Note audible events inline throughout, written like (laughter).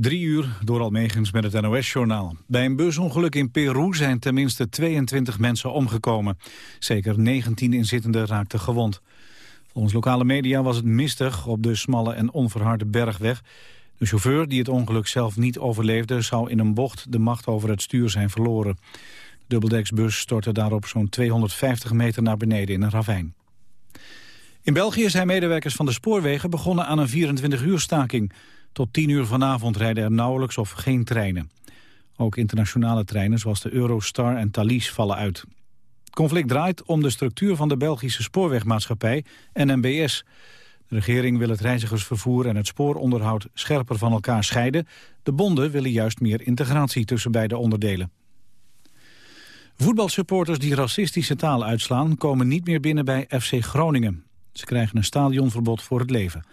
Drie uur door Almegens met het NOS-journaal. Bij een busongeluk in Peru zijn tenminste 22 mensen omgekomen. Zeker 19 inzittenden raakten gewond. Volgens lokale media was het mistig op de smalle en onverharde bergweg. De chauffeur, die het ongeluk zelf niet overleefde... zou in een bocht de macht over het stuur zijn verloren. De dubbeldeksbus stortte daarop zo'n 250 meter naar beneden in een ravijn. In België zijn medewerkers van de spoorwegen begonnen aan een 24-uur staking... Tot 10 uur vanavond rijden er nauwelijks of geen treinen. Ook internationale treinen zoals de Eurostar en Thalys vallen uit. Het conflict draait om de structuur van de Belgische spoorwegmaatschappij NMBS. De regering wil het reizigersvervoer en het spooronderhoud scherper van elkaar scheiden. De bonden willen juist meer integratie tussen beide onderdelen. Voetbalsupporters die racistische taal uitslaan... komen niet meer binnen bij FC Groningen. Ze krijgen een stadionverbod voor het leven.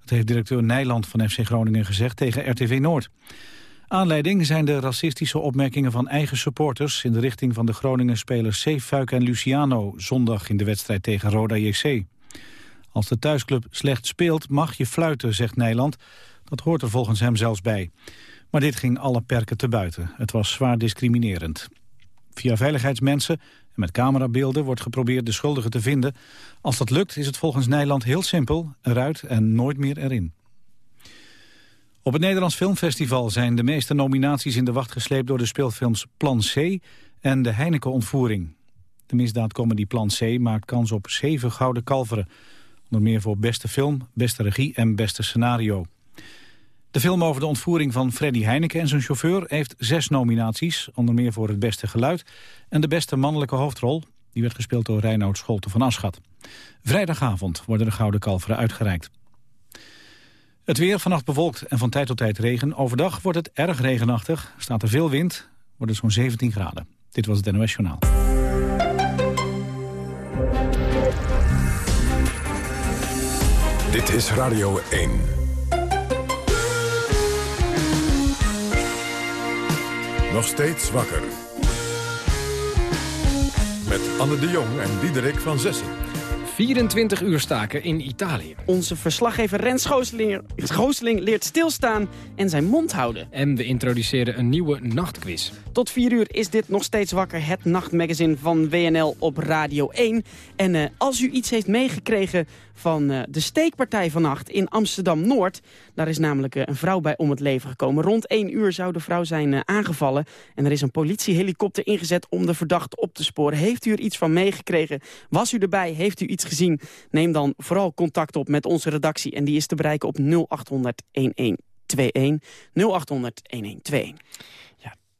Dat heeft directeur Nijland van FC Groningen gezegd tegen RTV Noord. Aanleiding zijn de racistische opmerkingen van eigen supporters... in de richting van de Groningen-spelers Zeefuik en Luciano... zondag in de wedstrijd tegen Roda JC. Als de thuisclub slecht speelt, mag je fluiten, zegt Nijland. Dat hoort er volgens hem zelfs bij. Maar dit ging alle perken te buiten. Het was zwaar discriminerend. Via veiligheidsmensen met camerabeelden wordt geprobeerd de schuldigen te vinden. Als dat lukt is het volgens Nijland heel simpel, eruit en nooit meer erin. Op het Nederlands Filmfestival zijn de meeste nominaties in de wacht gesleept door de speelfilms Plan C en De Heineken-ontvoering. De misdaadcomedy Plan C maakt kans op zeven gouden kalveren. Onder meer voor beste film, beste regie en beste scenario. De film over de ontvoering van Freddy Heineken en zijn chauffeur heeft zes nominaties, onder meer voor het beste geluid en de beste mannelijke hoofdrol. Die werd gespeeld door Reinoud Scholte van Aschat. Vrijdagavond worden de Gouden Kalveren uitgereikt. Het weer vannacht bewolkt en van tijd tot tijd regen. Overdag wordt het erg regenachtig, staat er veel wind, wordt het zo'n 17 graden. Dit was het NOS Journaal. Dit is Radio 1. Nog steeds wakker. Met Anne de Jong en Diederik van Zessen. 24 uur staken in Italië. Onze verslaggever Rens Gooseling leert stilstaan en zijn mond houden. En we introduceren een nieuwe nachtquiz. Tot 4 uur is dit nog steeds wakker, het nachtmagazine van WNL op Radio 1. En uh, als u iets heeft meegekregen van uh, de steekpartij vannacht in Amsterdam-Noord... daar is namelijk uh, een vrouw bij om het leven gekomen. Rond 1 uur zou de vrouw zijn aangevallen. En er is een politiehelikopter ingezet om de verdachte op te sporen. Heeft u er iets van meegekregen? Was u erbij? Heeft u iets gezien? Neem dan vooral contact op met onze redactie. En die is te bereiken op 0800 1121. 0800 1121.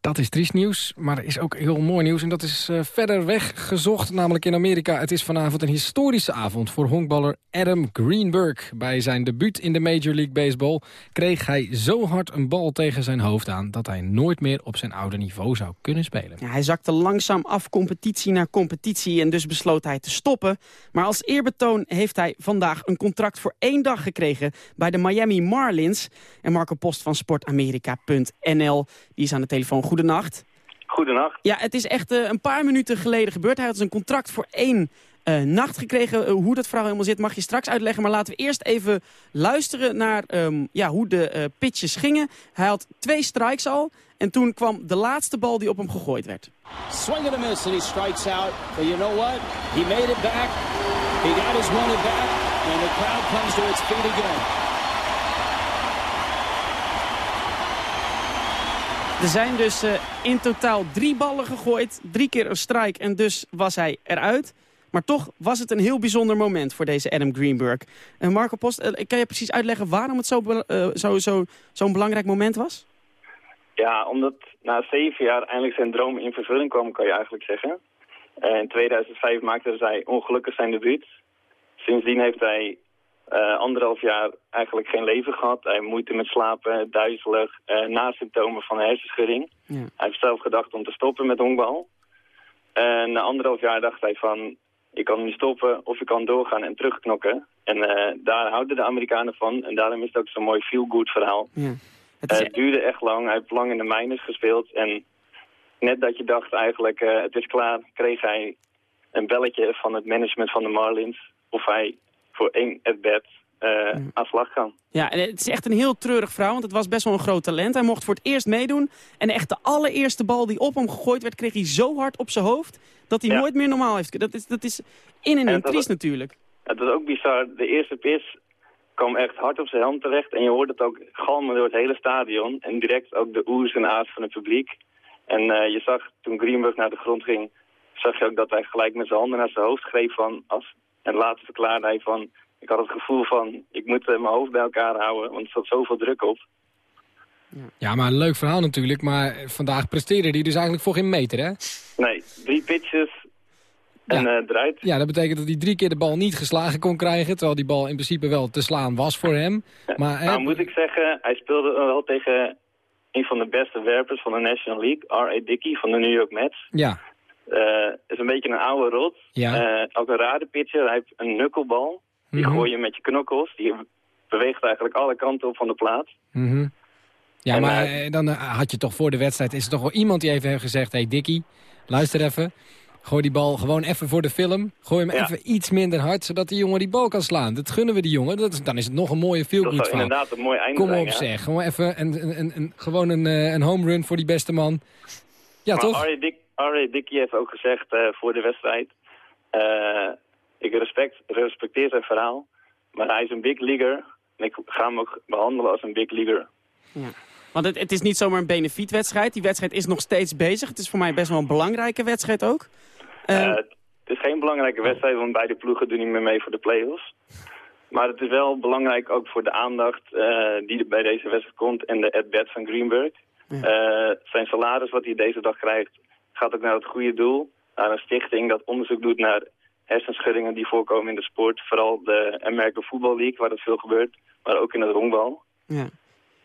Dat is triest nieuws, maar er is ook heel mooi nieuws. En dat is uh, verder weg gezocht, namelijk in Amerika. Het is vanavond een historische avond voor honkballer Adam Greenberg. Bij zijn debuut in de Major League Baseball kreeg hij zo hard een bal tegen zijn hoofd aan... dat hij nooit meer op zijn oude niveau zou kunnen spelen. Hij zakte langzaam af competitie naar competitie en dus besloot hij te stoppen. Maar als eerbetoon heeft hij vandaag een contract voor één dag gekregen... bij de Miami Marlins. En Marco Post van sportamerika.nl die is aan de telefoon goedenacht. Goedenacht. Ja, het is echt uh, een paar minuten geleden gebeurd. Hij had zijn contract voor één uh, nacht gekregen. Uh, hoe dat verhaal helemaal zit mag je straks uitleggen. Maar laten we eerst even luisteren naar um, ja, hoe de pitches gingen. Hij had twee strikes al. En toen kwam de laatste bal die op hem gegooid werd. Swing and a miss and he strikes out. But you know what? He made it back. He got his one at bat. And the crowd comes to its feet again. Er zijn dus uh, in totaal drie ballen gegooid, drie keer een strike en dus was hij eruit. Maar toch was het een heel bijzonder moment voor deze Adam Greenberg. En uh, Marco Post, uh, kan je precies uitleggen waarom het zo'n zo, zo, zo belangrijk moment was? Ja, omdat na zeven jaar eindelijk zijn droom in vervulling kwam, kan je eigenlijk zeggen. in 2005 maakte hij ongelukkig zijn debuut. Sindsdien heeft hij uh, anderhalf jaar eigenlijk geen leven gehad. Hij moeite met slapen, duizelig, uh, na symptomen van hersenschudding. Ja. Hij heeft zelf gedacht om te stoppen met honkbal. En na anderhalf jaar dacht hij van, ik kan nu stoppen of ik kan doorgaan en terugknokken. En uh, daar houden de Amerikanen van. En daarom is het ook zo'n mooi feel-good verhaal. Ja. Het, is... het, duurde echt lang. Hij heeft lang in de minors gespeeld. En net dat je dacht eigenlijk, het is klaar, kreeg hij een belletje van het management van de Marlins. Of hij voor één at-bat uh, aan slag gaan. Ja, en het is echt een heel treurig verhaal, want het was best wel een groot talent. Hij mocht voor het eerst meedoen. En echt de allereerste bal die op hem gegooid werd, kreeg hij zo hard op zijn hoofd... dat hij nooit meer normaal heeft. Dat is, dat is in en in triest natuurlijk. Het was ook bizar. De eerste pitch kwam echt hard op zijn helm terecht. En je hoorde het ook galmen door het hele stadion. En direct ook de oers en aas van het publiek. En uh, je zag toen Greenberg naar de grond ging, zag je ook dat hij gelijk met zijn handen naar zijn hoofd greep van... Als, en later verklaarde hij van, ik had het gevoel van, ik moet uh, mijn hoofd bij elkaar houden, want er zat zoveel druk op. Ja, maar een leuk verhaal natuurlijk. Maar vandaag presteerde hij dus eigenlijk voor geen meter, hè? Nee, drie pitches en ja. uh, draait. Ja, dat betekent dat hij drie keer de bal niet geslagen kon krijgen. Terwijl die bal in principe wel te slaan was voor hem. Maar, nou, moet ik zeggen, hij speelde wel tegen een van de beste werpers van de National League, R.A. Dickey van de New York Mets. Ja. Uh, is een beetje een oude rot. Ja. Uh, ook een rare pitcher. Hij heeft een knucklebal. Die Mm -hmm. gooi je met je knokkels. Die beweegt eigenlijk alle kanten op van de plaat. Mm -hmm. Ja, en, maar uh, dan had je toch voor de wedstrijd... is er toch wel iemand die even heeft gezegd... hey Dickie, luister even. Gooi die bal gewoon even voor de film. Gooi hem ja. even iets minder hard, zodat die jongen die bal kan slaan. Dat gunnen we die jongen. Dat is, dan is het nog een mooie feel-good is inderdaad een mooi einde Kom op ja. zeg. Gewoon even een, een, een, een, gewoon een, een home run voor die beste man. Ja, maar toch? Dick, Dickey heeft ook gezegd uh, voor de wedstrijd... Uh, ik respect, respecteer zijn verhaal, maar hij is een big leaguer. En ik ga hem ook behandelen als een big leaguer. Ja. Want het, het, is niet zomaar een benefietwedstrijd. Die wedstrijd is nog steeds bezig. Het is voor mij best wel een belangrijke wedstrijd ook. Uh, uh, het is geen belangrijke wedstrijd, want beide ploegen doen niet meer mee voor de play-offs. Maar het is wel belangrijk ook voor de aandacht uh, die bij deze wedstrijd komt en de at-bat van Greenberg. Ja. zijn salaris wat hij deze dag krijgt gaat ook naar het goede doel. Naar een stichting dat onderzoek doet naar hersenschuddingen die voorkomen in de sport. Vooral de American Football League, waar dat veel gebeurt. Maar ook in het honkbal. Ja.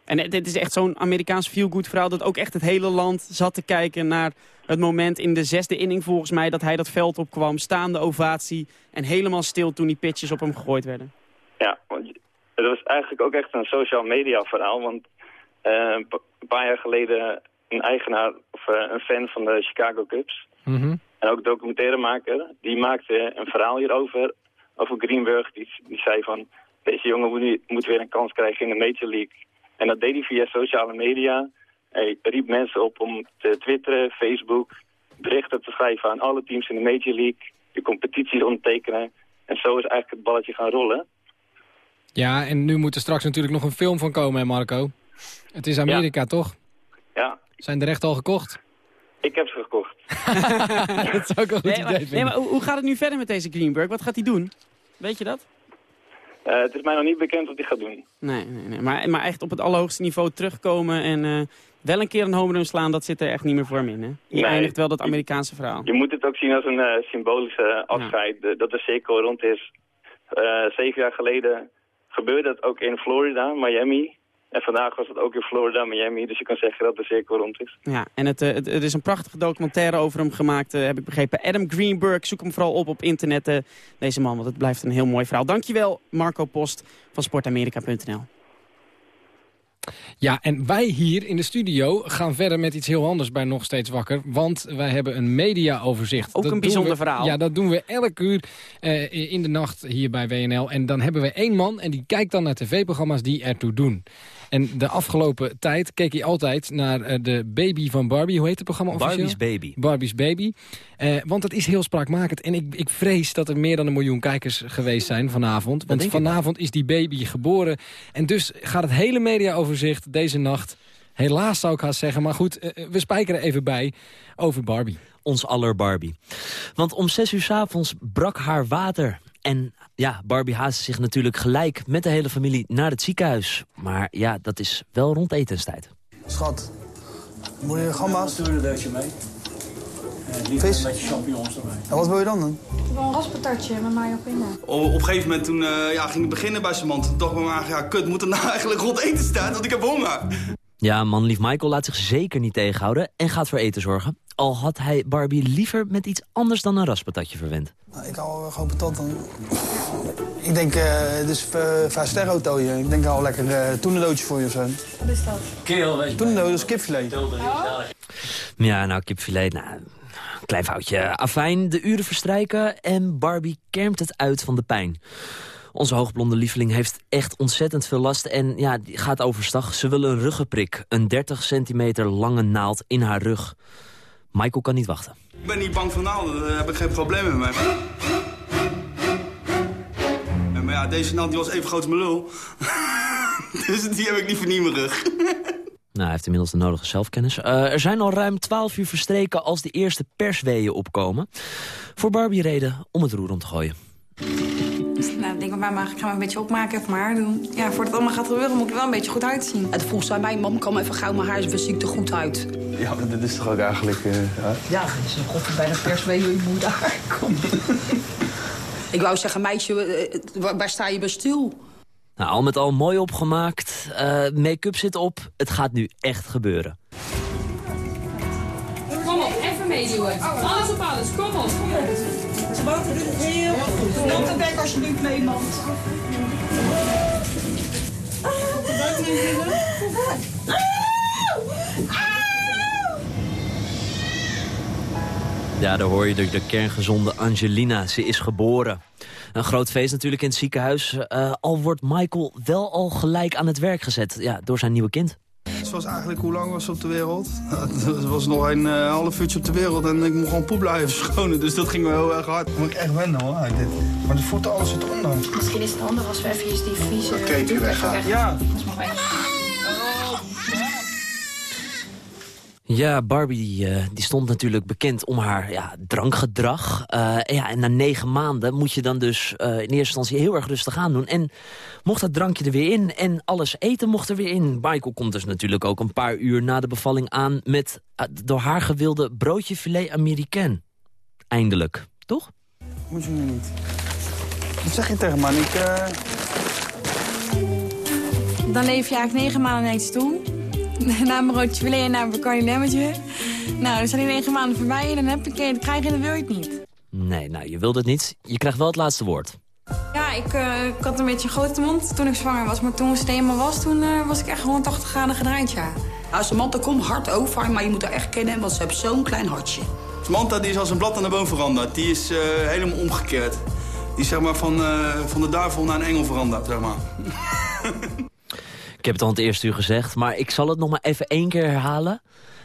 En dit is echt zo'n Amerikaans feel-good verhaal... dat ook echt het hele land zat te kijken naar het moment in de zesde inning volgens mij... dat hij dat veld opkwam, staande ovatie... en helemaal stil toen die pitches op hem gegooid werden. Ja, want het was eigenlijk ook echt een social media verhaal. Want uh, een paar jaar geleden een eigenaar of uh, een fan van de Chicago Cubs... Mm -hmm. en ook documentairemaker, die maakte een verhaal hierover... over Greenberg, die, die zei van... deze jongen moet, moet weer een kans krijgen in de Major League... En dat deed hij via sociale media. Hij riep mensen op om te twitteren, Facebook, berichten te schrijven aan alle teams in de Major League, de competitie ondertekenen. En zo is eigenlijk het balletje gaan rollen. Ja, en nu moet er straks natuurlijk nog een film van komen, hè Marco? Het is Amerika, ja. toch? Ja. Zijn de rechten al gekocht? Ik heb ze gekocht. (laughs) dat zou ik wel goed nee, maar, nee, maar hoe, hoe gaat het nu verder met deze Greenberg? Wat gaat hij doen? Weet je dat? Uh, het is mij nog niet bekend wat hij gaat doen. Nee, nee, nee. Maar, maar echt op het allerhoogste niveau terugkomen en uh, wel een keer een home run slaan, dat zit er echt niet meer voor hem in. Hè? Je nee, eindigt wel dat Amerikaanse verhaal. Je moet het ook zien als een uh, symbolische afscheid, ja. dat de cirkel rond is. zeven jaar geleden gebeurde dat ook in Florida, Miami. En vandaag was het ook in Florida, Miami. Dus je kan zeggen dat de cirkel rond is. Ja, en het, het, er is een prachtige documentaire over hem gemaakt, uh, heb ik begrepen. Adam Greenberg, zoek hem vooral op op internet. Uh, deze man, want het blijft een heel mooi verhaal. Dankjewel, Marco Post van sportamerika.nl. Ja, en wij hier in de studio gaan verder met iets heel anders bij Nog Steeds Wakker. Want wij hebben een mediaoverzicht. Ook dat een bijzonder we, verhaal. Ja, dat doen we elke uur uh, in de nacht hier bij WNL. En dan hebben we één man en die kijkt dan naar tv-programma's die ertoe doen. En de afgelopen tijd keek hij altijd naar uh, de baby van Barbie. Hoe heet het programma officieel? Barbie's Baby. Barbie's Baby. Uh, want het is heel spraakmakend. En ik, ik vrees dat er meer dan een miljoen kijkers geweest zijn vanavond. Want vanavond is die baby geboren. En dus gaat het hele mediaoverzicht deze nacht... Helaas zou ik haast zeggen, maar goed, uh, we spijkeren even bij over Barbie. Ons aller Barbie. Want om zes uur 's avonds brak haar water. En ja, Barbie haastte zich natuurlijk gelijk met de hele familie naar het ziekenhuis. Maar ja, dat is wel rond etenstijd. Schat, moet je gamba's? Doe er een deukje mee. En Vis? Een beetje champignons erbij. En wat wil je dan doen? Ik wil een raspatatje met mayo pinda. Op, op een gegeven moment toen, uh, ja, ging ik beginnen bij zijn man. Toen dacht ik me maar, ja, kut, moet er nou (laughs) eigenlijk rond etenstijd? Want ik heb honger. Ja, manlief Michael laat zich zeker niet tegenhouden en gaat voor eten zorgen. Al had hij Barbie liever met iets anders dan een raspatatje verwend. Nou, ik hou gewoon patat dan. Ik denk, uh, dus uh, vijf sterren auto hier. Ik denk al lekker uh, toenendootje voor je of zo. Wat is dat? Keel, weet je. Toenendoot is kipfilet. Oh. Ja, nou, kipfilet, nou, klein foutje. Afijn, de uren verstrijken en Barbie kermt het uit van de pijn. Onze hoogblonde lieveling heeft echt ontzettend veel last en ja, die gaat overstag. Ze wil een ruggenprik, een 30 centimeter lange naald in haar rug. Michael kan niet wachten. Ik ben niet bang voor naalden, daar heb ik geen probleem mee. Maar ja, deze naald die was even groot als mijn lul. (laughs) dus die heb ik niet in mijn rug. Nou, hij heeft inmiddels de nodige zelfkennis. Uh, er zijn al ruim 12 uur verstreken als de eerste persweeën opkomen. Voor Barbie reden om het roer om te gooien. Nou, ik denk bij mij, ik ga me een beetje opmaken even maar. doen. Ja, voordat het allemaal gaat gebeuren moet ik er wel een beetje goed uitzien. Het volgens mij mijn mam kan even gauw mijn haar ziet er goed uit. Ja, maar dit is toch ook eigenlijk... Uh, ja, het is een god bij de perswee je moet daar komt. ik wou zeggen, meisje, uh, waar sta je bij stil? Nou, al met al mooi opgemaakt. Uh, Make-up zit op. Het gaat nu echt gebeuren. Kom op, even meedoen. Alles op alles, kom op. Ze boten heel goed. Mond en bek alsjeblieft mee, man. Ja, daar hoor je de, de kerngezonde Angelina. Ze is geboren. Een groot feest natuurlijk in het ziekenhuis. Uh, al wordt Michael wel al gelijk aan het werk gezet ja, door zijn nieuwe kind. Het was eigenlijk, hoe lang was ze op de wereld? Het (laughs) was nog een uh, half uurtje op de wereld en ik mocht gewoon poep blijven (laughs) verschonen. Dus dat ging wel heel erg hard. Moet ik echt wennen hoor, dit. Maar de voeten, alles zit onder. Misschien is het handig als we even die vieze... Dat keepje weggaan. Ja. Ja, Barbie die, uh, die stond natuurlijk bekend om haar ja, drankgedrag. Uh, ja, en na negen maanden moet je dan dus uh, in eerste instantie heel erg rustig aan doen. En mocht dat drankje er weer in en alles eten mocht er weer in. Michael komt dus natuurlijk ook een paar uur na de bevalling aan... met door haar gewilde broodje filet américain. Eindelijk, toch? Moet je me niet. Wat zeg je tegen man? Ik, Dan leef je eigenlijk negen maanden niks doen na broodje filet en na lemmetje. Nou, dan zijn die negen maanden voorbij en dan heb ik het krijg je dan wil je het niet. Nee, nou, je wilt het niet. Je krijgt wel het laatste woord. Ja, ik, uh, ik had een beetje een grote mond toen ik zwanger was. Maar toen het eenmaal was, toen uh, was ik echt gewoon 80 graden gedraaid, ja. Nou, Samantha komt hard over, maar je moet haar echt kennen, want ze heeft zo'n klein hartje. Samantha die is als een blad aan de boom veranderd. Die is uh, helemaal omgekeerd. Die is zeg maar van, van de duivel naar een engel veranderd, zeg maar. (laughs) Ik heb het al het eerste uur gezegd, maar ik zal het nog maar even één keer herhalen.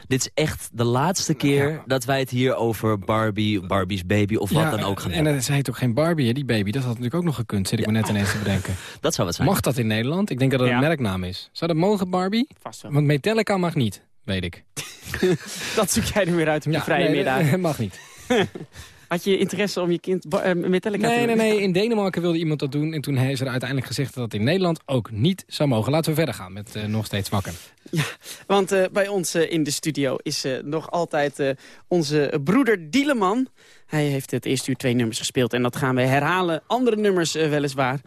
Dit is echt de laatste keer ja. dat wij het hier over Barbie, Barbie's baby of wat ja, dan ook gaan En dat heet ook geen Barbie, hè, die baby. Dat had natuurlijk ook nog gekund, zit ik me net ineens te bedenken. (laughs) Dat zou het zijn. Mag dat in Nederland? Ik denk dat het een merknaam is. Zou dat mogen, Barbie? Vast wel. Want Metallica mag niet, weet ik. (laughs) dat zoek jij er weer uit op je vrije nee, middag. (laughs) mag niet. Had je interesse om je kind uh, Metallica nee, te Nee, nee, in Denemarken wilde iemand dat doen. En toen is er uiteindelijk gezegd dat dat in Nederland ook niet zou mogen. Laten we verder gaan met uh, Nog Steeds Wakker. Ja, want uh, bij ons in de studio is nog altijd onze broeder Dieleman. Hij heeft het eerste uur twee nummers gespeeld. En dat gaan we herhalen. Andere nummers weliswaar.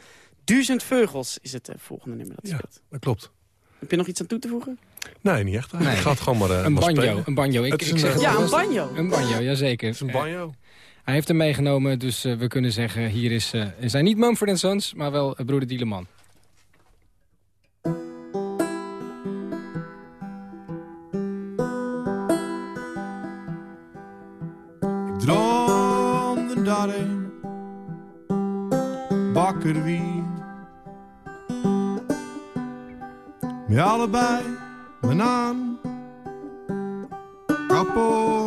Duizend Veugels is het volgende nummer dat hij ja, speelt. dat klopt. Heb je nog iets aan toe te voegen? Nee, niet echt. Nee. Ik ga het gewoon maar uh, Een banjo, een banjo. Ik, Het is ik een, zeg Ja, een banjo. Een banjo, jazeker. Het is een banjo. Hij heeft hem meegenomen, dus uh, we kunnen zeggen... hier is, zijn niet Mumford Sons, maar wel uh, broeder Dieleman. Droomde dat ik wakker wie. Met allebei mijn aan kapot.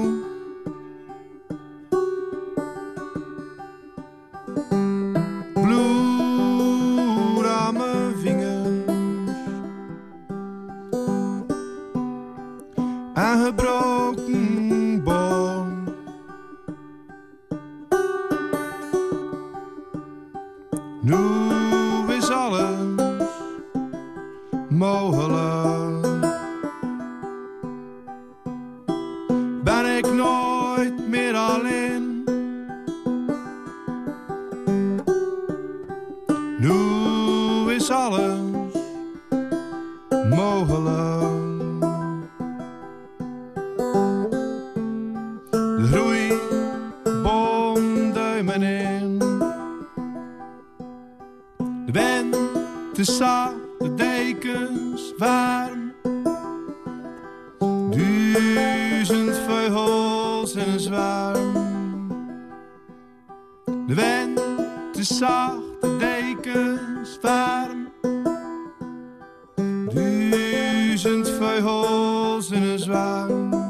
Duizend vleugels in een zwaan.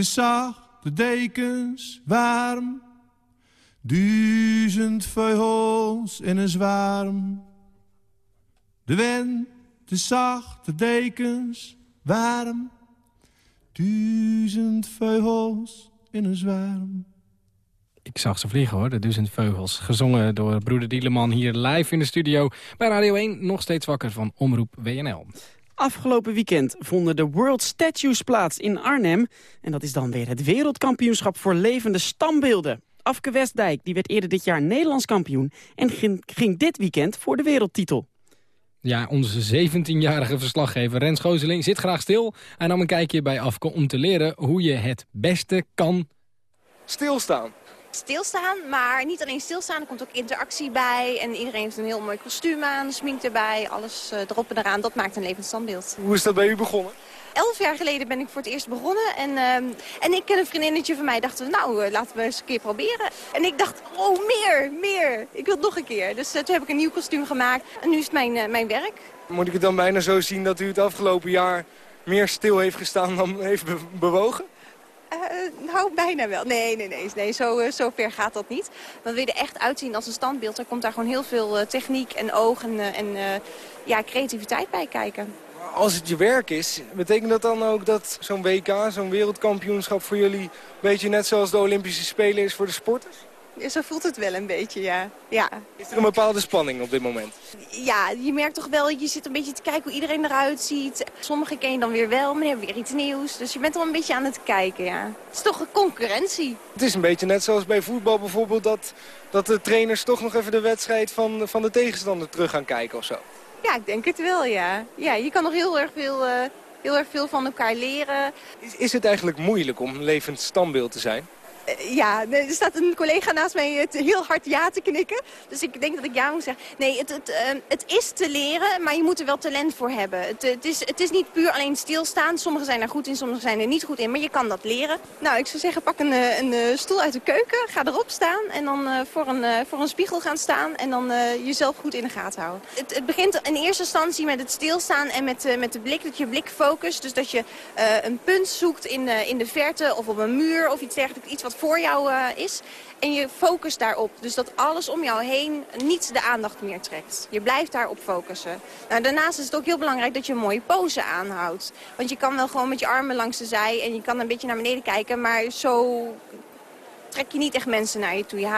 Is zacht, de dekens warm. Duizend vleugels in een zwarm. De wind is zacht, de dekens warm. Duizend vleugels in een zwarm. Ik zag ze vliegen hoor, de duizend vleugels. Gezongen door broeder Dieleman hier live in de studio bij Radio 1. Nog steeds wakker van Omroep WNL. Afgelopen weekend vonden de World Statues plaats in Arnhem. En dat is dan weer het wereldkampioenschap voor levende stambeelden. Afke Westdijk die werd eerder dit jaar Nederlands kampioen... en ging, ging dit weekend voor de wereldtitel. Ja, onze 17-jarige verslaggever Rens Gooseling zit graag stil. Hij nam een kijkje bij Afke om te leren hoe je het beste kan... Stilstaan. Stilstaan, maar niet alleen stilstaan, er komt ook interactie bij. En iedereen heeft een heel mooi kostuum aan, smink erbij, alles uh, erop en eraan. Dat maakt een levend standbeeld. Hoe is dat bij u begonnen? Elf jaar geleden ben ik voor het eerst begonnen. En, uh, en ik en een vriendinnetje van mij dachten, nou, uh, laten we eens een keer proberen. En ik dacht, oh, meer, meer. Ik wil het nog een keer. Dus toen heb ik een nieuw kostuum gemaakt. En nu is het mijn, mijn werk. Moet ik het dan bijna zo zien dat u het afgelopen jaar meer stil heeft gestaan dan heeft be bewogen? Uh, nou, bijna wel. Nee, nee, nee. nee zo, uh, zo ver gaat dat niet. Dan wil echt uitzien als een standbeeld. Er komt daar gewoon heel veel techniek en oog en, en ja, creativiteit bij kijken. Als het je werk is, betekent dat dan ook dat zo'n WK, zo'n wereldkampioenschap voor jullie... een beetje net zoals de Olympische Spelen is voor de sporters? Zo voelt het wel een beetje, ja. ja. Is er een bepaalde spanning op dit moment? Ja, je merkt toch wel, je zit een beetje te kijken hoe iedereen eruit ziet. Sommigen ken je dan weer wel, maar hebben weer iets nieuws. Dus je bent al een beetje aan het kijken, ja. Het is toch een concurrentie. Het is een beetje net zoals bij voetbal bijvoorbeeld... dat, dat de trainers toch nog even de wedstrijd van, van de tegenstander terug gaan kijken of zo. Ja, ik denk het wel, ja. Ja, je kan nog heel erg veel... Uh, heel erg veel van elkaar leren. Is, is het eigenlijk moeilijk om een levend standbeeld te zijn? Ja, er staat een collega naast mij heel hard ja te knikken. Dus ik denk dat ik ja moet zeggen. Nee, het, het, uh, het is te leren, maar je moet er wel talent voor hebben. Het, het, is, het is niet puur alleen stilstaan. Sommigen zijn er goed in, sommigen zijn er niet goed in. Maar je kan dat leren. Nou, ik zou zeggen, pak een, een, een stoel uit de keuken. Ga erop staan en dan voor, een, voor een spiegel gaan staan. En dan jezelf goed in de gaten houden. Het, het, begint in eerste instantie met het stilstaan en met, met de blik. Dat je blik focust. Dus dat je een punt zoekt in, in de verte of op een muur of iets dergelijks. Iets voor jou uh, is. En je focust daarop. Dus dat alles om jou heen niet de aandacht meer trekt. Je blijft daarop focussen. Nou, daarnaast is het ook heel belangrijk dat je een mooie pose aanhoudt. Want je kan wel gewoon met je armen langs de zij en je kan een beetje naar beneden kijken. Maar zo trek je niet echt mensen naar je toe. Je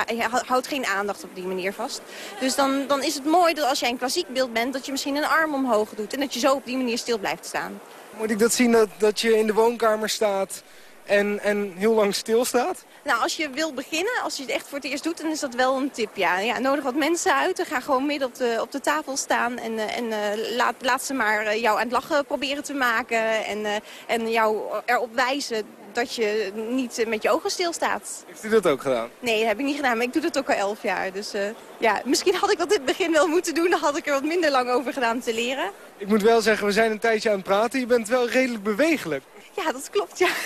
houdt geen aandacht op die manier vast. Dus dan, dan is het mooi dat als jij een klassiek beeld bent... dat je misschien een arm omhoog doet. En dat je zo op die manier stil blijft staan. Moet ik dat zien dat, dat je in de woonkamer staat en, en heel lang stilstaat? Nou, als je wil beginnen, als je het echt voor het eerst doet, dan is dat wel een tip. Ja, ja nodig wat mensen uit. Ga gewoon midden op de, op de tafel staan en, en uh, laat, laat ze maar jou aan het lachen proberen te maken. En, uh, en jou erop wijzen dat je niet met je ogen stilstaat. Heeft u dat ook gedaan? Nee, dat heb ik niet gedaan, maar ik doe dat ook al elf jaar. Dus uh, ja, misschien had ik dat in het begin wel moeten doen. Dan had ik er wat minder lang over gedaan te leren. Ik moet wel zeggen, we zijn een tijdje aan het praten. Je bent wel redelijk bewegelijk. Ja, dat klopt, ja. (laughs)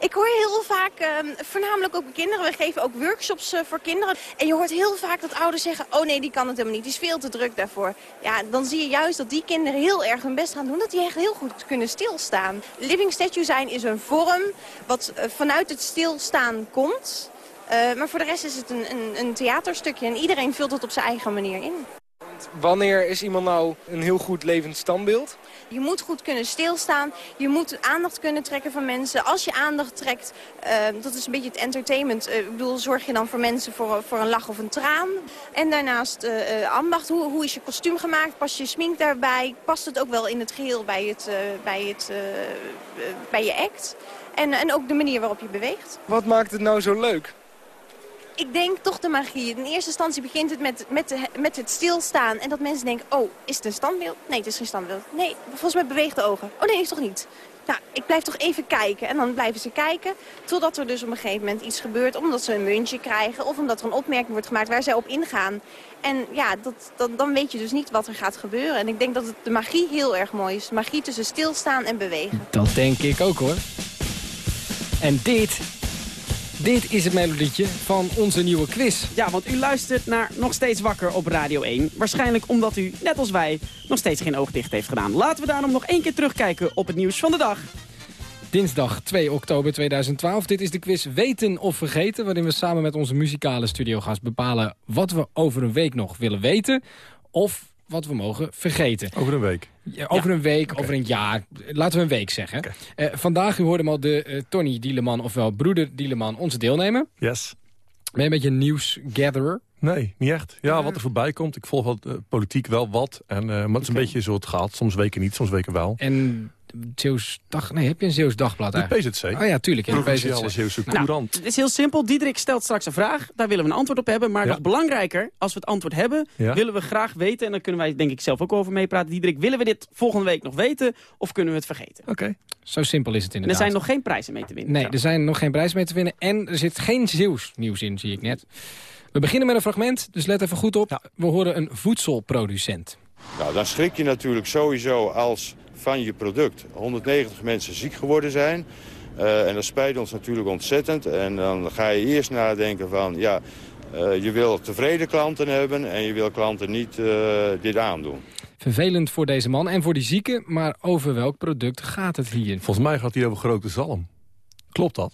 Ik hoor heel vaak, uh, voornamelijk ook bij kinderen, we geven ook workshops uh, voor kinderen. En je hoort heel vaak dat ouders zeggen, oh nee, die kan het helemaal niet, die is veel te druk daarvoor. Ja, dan zie je juist dat die kinderen heel erg hun best gaan doen, dat die echt heel goed kunnen stilstaan. Living statue zijn is een vorm wat uh, vanuit het stilstaan komt. Eh, maar voor de rest is het een, een, een theaterstukje en iedereen vult het op zijn eigen manier in. Wanneer is iemand nou een heel goed levend standbeeld? Je moet goed kunnen stilstaan. Je moet aandacht kunnen trekken van mensen. Als je aandacht trekt, eh, dat is een beetje het entertainment. Eh, ik bedoel, zorg je dan voor mensen voor, voor een lach of een traan. En daarnaast eh, ambacht. Hoe, hoe is je kostuum gemaakt? Pas je smink daarbij? Past het ook wel in het geheel bij, het, bij, het, bij je act? En, en ook de manier waarop je beweegt. Wat maakt het nou zo leuk? Ik denk toch de magie. In eerste instantie begint het met, met, met het stilstaan. En dat mensen denken, oh, is het een standbeeld? Nee, het is geen standbeeld. Nee, volgens mij beweegt de ogen. Oh nee, is toch niet? Nou, ik blijf toch even kijken. En dan blijven ze kijken totdat er dus op een gegeven moment iets gebeurt. Omdat ze een muntje krijgen of omdat er een opmerking wordt gemaakt waar zij op ingaan. En ja, dat, dan weet je dus niet wat er gaat gebeuren. En ik denk dat het de magie heel erg mooi is. Magie tussen stilstaan en bewegen. Dat denk ik ook hoor. En dit, dit is het melodietje van onze nieuwe quiz. Ja, want u luistert naar Nog Steeds Wakker op Radio 1. Waarschijnlijk omdat u, net als wij, nog steeds geen oog dicht heeft gedaan. Laten we daarom nog één keer terugkijken op het nieuws van de dag. Dinsdag 2 oktober 2012. Dit is de quiz Weten of Vergeten... waarin we samen met onze muzikale studiogast bepalen... wat we over een week nog willen weten... of wat we mogen vergeten. Over een week? Ja, over een week, over een jaar. Laten we een week zeggen. Eh, vandaag, u hoorde hem al, de eh, Tony Dieleman, ofwel broeder Dieleman, onze deelnemer. Yes. Ben je een beetje een nieuwsgatherer? Nee, niet echt. Ja, wat er voorbij komt. Ik volg wat, eh, politiek wel wat. En, eh, maar het is een beetje zo het gaat. Soms weken niet, soms weken wel. En Zeeuws Dag... Nee, heb je een Zeeuws Dagblad De eigenlijk? PZC. Oh ja, tuurlijk. in de PZC. Zeeuwse Nou, Courant. Het is heel simpel. Diederik stelt straks een vraag. Daar willen we een antwoord op hebben. Maar Ja. nog belangrijker, als we het antwoord hebben... Ja. willen we graag weten, en daar kunnen wij denk ik zelf ook over meepraten... Diederik, willen we dit volgende week nog weten of kunnen we het vergeten? Oké. Zo simpel is het En er inderdaad. zijn nog geen prijzen mee te winnen. Nee, er zijn nog geen prijs mee te winnen. En er zit geen Zeeuws nieuws in, zie ik net. We beginnen met een fragment, dus let even goed op. We horen een voedselproducent. Nou, dan schrik je natuurlijk sowieso als van je product 190 mensen ziek geworden zijn. Eh, en dat spijt ons natuurlijk ontzettend. En dan ga je eerst nadenken van, ja, eh, je wil tevreden klanten hebben... en je wil klanten niet eh, dit aandoen. Vervelend voor deze man en voor die zieke, maar over welk product gaat het hier? Volgens mij gaat hij over gerookte zalm. Klopt dat?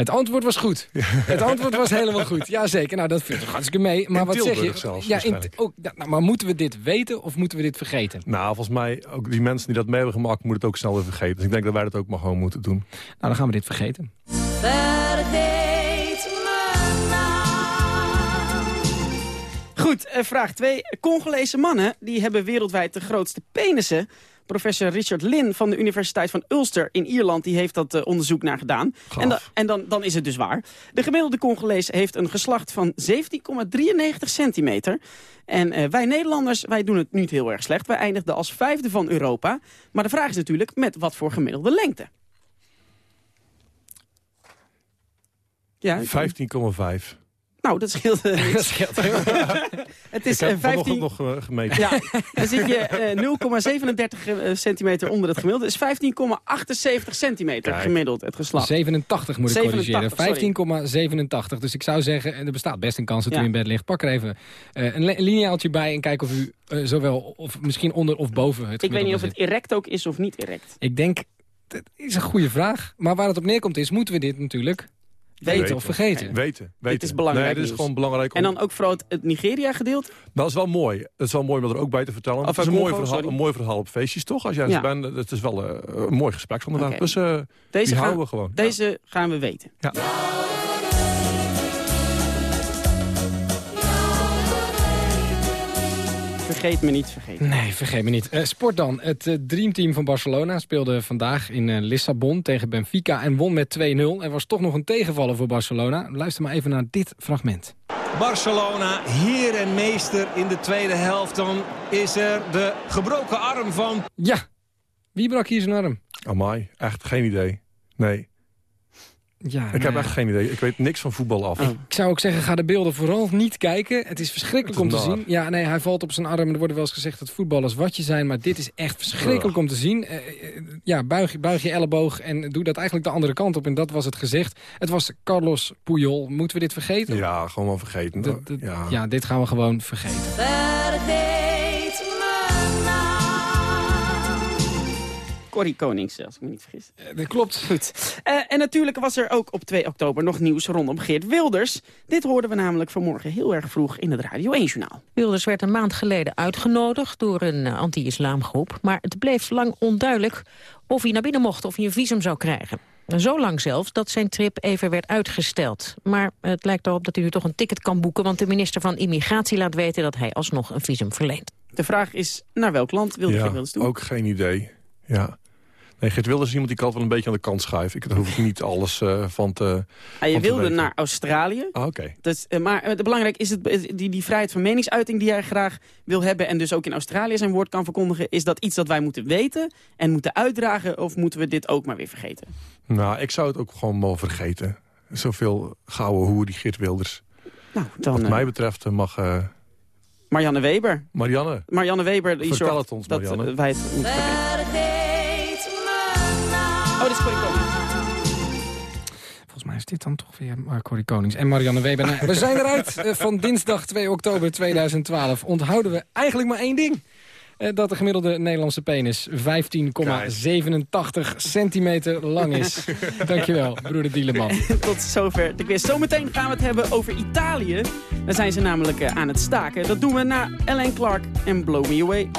Het antwoord was goed. Het antwoord was helemaal goed. Jazeker, nou dat vind ik hartstikke mee. Maar In wat zeg je? Zelfs, ja, in, waarschijnlijk. ook, ja, nou, maar moeten we dit weten of moeten we dit vergeten? Nou, volgens mij, ook die mensen die dat mee hebben gemaakt... moeten het ook snel weer vergeten. Dus ik denk dat wij dat ook maar gewoon moeten doen. Nou, dan gaan we dit vergeten. Me Goed, eh, vraag 2. Congolese mannen die hebben wereldwijd de grootste penissen. Professor Richard Lin van de Universiteit van Ulster in Ierland... die heeft dat eh, onderzoek naar gedaan. En, da- en dan, dan is het dus waar. De gemiddelde Congolees heeft een geslacht van 17,93 centimeter. En eh, wij Nederlanders wij doen het niet heel erg slecht. Wij eindigden als vijfde van Europa. Maar de vraag is natuurlijk met wat voor gemiddelde lengte. Ja, 15,5. Nou, dat scheelt eh. (laughs) Dat scheelt (laughs) Het is ik heb eh, 15... vanochtend nog eh, gemeten. Ja, dan zit je eh, 0,37 eh, centimeter onder het gemiddelde. is 15,78 centimeter Kijk. gemiddeld, het geslacht. 87 moet ik 87, corrigeren. 15,87. Dus ik zou zeggen, en er bestaat best een kans dat u in bed ligt. Pak er even een, li- een lineaaltje bij en kijk of u zowel of misschien onder of boven het Ik weet niet of het erect ook is of niet erect. Ik denk, dat is een goede vraag. Maar waar het op neerkomt is, moeten we dit natuurlijk weten, of vergeten? Weten, weten. is belangrijk Nee, dit is nieuws. gewoon belangrijk. Om... En dan ook vooral het, het Nigeria-gedeelte. Dat is wel mooi. Het is wel mooi om er ook bij te vertellen. Of het is een mooi, verhaal, een mooi verhaal op feestjes, toch? Als jij Ja. er bent, het is wel eh, een mooi gespreksonderwerp. Oké. Dus eh, Deze, die gaan, houden we gewoon. deze gaan we weten. Ja. Vergeet me niet, vergeet me. Nee, vergeet me niet. Eh, sport dan. Het eh, dreamteam van Barcelona speelde vandaag in eh, Lissabon tegen Benfica en won met 2-0. Er was toch nog een tegenvaller voor Barcelona. Luister maar even naar dit fragment. Barcelona, heer en meester in de tweede helft. Dan is er de gebroken arm van... Ja, wie brak hier zijn arm? Amai, echt geen idee. Nee. Ja, ik heb echt geen idee. Ik weet niks van voetbal af. Ik zou ook zeggen, ga de beelden vooral niet kijken. Het is verschrikkelijk Het om te zien. Ja, nee, hij valt op zijn arm. Er wordt wel eens gezegd dat voetballers watje zijn. Maar dit is echt verschrikkelijk om te zien. Eh, eh, ja, buig, je- buig je elleboog en doe dat eigenlijk de andere kant op. En dat was het gezegd. Het was Carlos Puyol. Moeten we dit vergeten? Ja, gewoon wel vergeten. Ja, dit gaan we gewoon vergeten. Corrie Konings, als ik me niet vergis. dat klopt. Goed. Eh, en natuurlijk was er ook op 2 oktober nog nieuws rondom Geert Wilders. Dit hoorden we namelijk vanmorgen heel erg vroeg in het Radio 1-journaal. Wilders werd een maand geleden uitgenodigd door een eh, anti-islamgroep. Maar het bleef lang onduidelijk of hij naar binnen mocht, of hij een visum zou krijgen. Zo lang zelfs dat zijn trip even werd uitgesteld. Maar het lijkt erop dat hij nu toch een ticket kan boeken... want de minister van Immigratie laat weten dat hij alsnog een visum verleent. De vraag is, naar welk land wil Geert Wilders toe? ook geen idee. Ja. Nee, Geert Wilders is iemand die ik altijd wel een beetje aan de kant schuif. Ik, daar hoef ik niet alles uh, van te ah, Je wilde naar Australië. Ah, oké. Dus, uh, maar uh, belangrijk is het, die, die vrijheid van meningsuiting die hij graag wil hebben... en dus ook in Australië zijn woord kan verkondigen... is dat iets dat wij moeten weten en moeten uitdragen... of moeten we dit ook maar weer vergeten? Nou, ik zou het ook gewoon wel vergeten. Zoveel gouden hoe die Geert Wilders. Nou, dan, Wat mij betreft mag... Marianne Weber. Marianne. Marianne Weber. Die Vertel zorgt het ons, dat Marianne. wij het moeten vergeten. Oh, dit is Corrie Konings. Volgens mij is dit dan toch weer uh, Corrie Konings en Marianne Weber. Nou, we zijn eruit uh, (laughs) van dinsdag 2 oktober 2012. Onthouden we eigenlijk maar één ding. Uh, dat de gemiddelde Nederlandse penis 15,87 centimeter lang is. (laughs) Dankjewel, broeder Dieleman. (laughs) Tot zover de quiz. Zometeen gaan we het hebben over Italië. Daar zijn ze namelijk aan het staken. Dat doen we na Ellen Clark en Blow Me Away.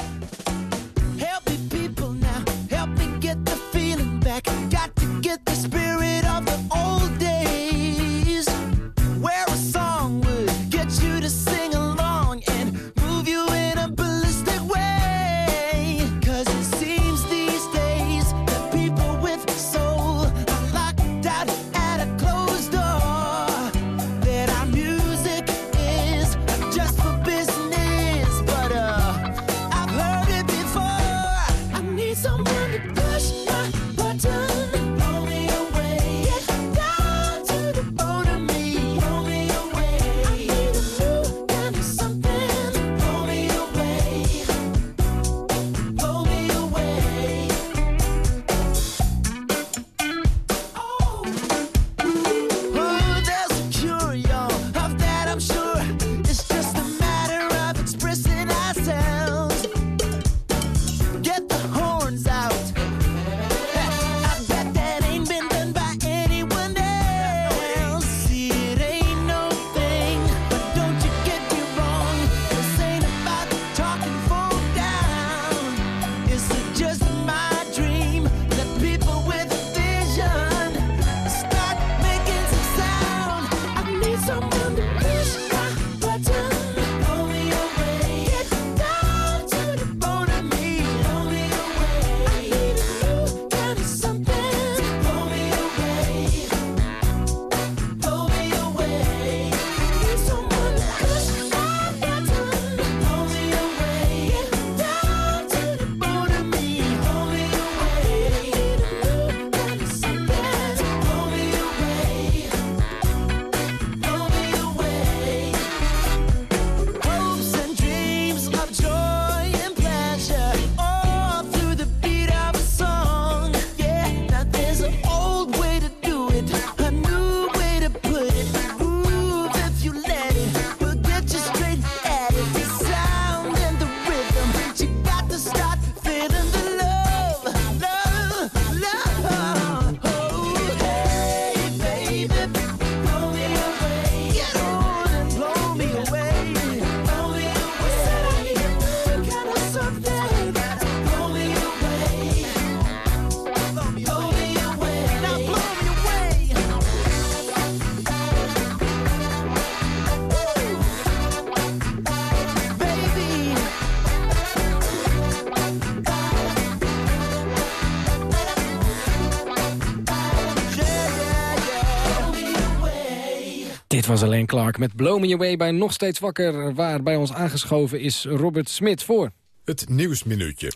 Was Clark met Blow Me Away bij Nog Steeds Wakker... waar bij ons aangeschoven is Robert Smit voor. Het Nieuwsminuutje.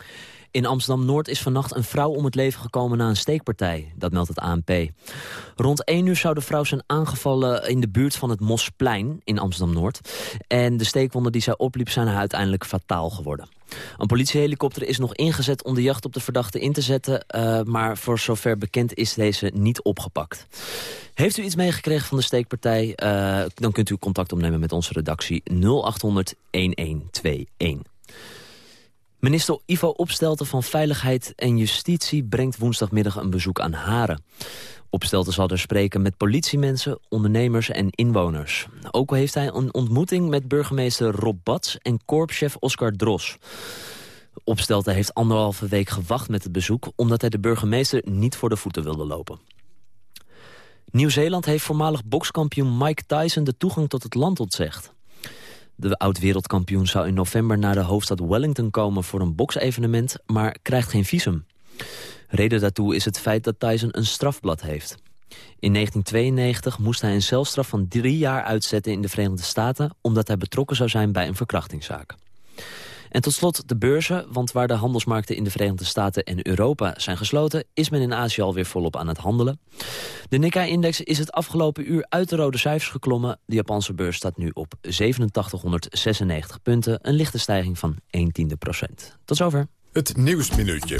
In Amsterdam-Noord is vannacht een vrouw om het leven gekomen na een steekpartij. Dat meldt het ANP. Rond 1 uur zou de vrouw zijn aangevallen in de buurt van het Mosplein in Amsterdam-Noord. En de steekwonden die zij opliep zijn haar uiteindelijk fataal geworden. Een politiehelikopter is nog ingezet om de jacht op de verdachte in te zetten... Uh, maar voor zover bekend is deze niet opgepakt. Heeft u iets meegekregen van de steekpartij? Uh, dan kunt u contact opnemen met onze redactie 0800 1121. Minister Ivo Opstelten van Veiligheid en Justitie... brengt woensdagmiddag een bezoek aan Haren. Opstelten zal er spreken met politiemensen, ondernemers en inwoners. Ook heeft hij een ontmoeting met burgemeester Rob Bats... en korpschef Oscar Dros. Opstelten heeft anderhalve week gewacht met het bezoek... omdat hij de burgemeester niet voor de voeten wilde lopen. Nieuw-Zeeland heeft voormalig bokskampioen Mike Tyson... de toegang tot het land ontzegd. De oud-wereldkampioen zou in november naar de hoofdstad Wellington komen... voor een boksevenement, maar krijgt geen visum. Reden daartoe is het feit dat Tyson een strafblad heeft. In 1992 moest hij een celstraf van drie jaar uitzetten in de Verenigde Staten... omdat hij betrokken zou zijn bij een verkrachtingszaak. En tot slot de beurzen, want waar de handelsmarkten in de Verenigde Staten en Europa zijn gesloten, is men in Azië alweer volop aan het handelen. De Nikkei-index is het afgelopen uur uit de rode cijfers geklommen. De Japanse beurs staat nu op 8796 punten, een lichte stijging van 1 tiende procent. Tot zover. Het Nieuwsminuutje.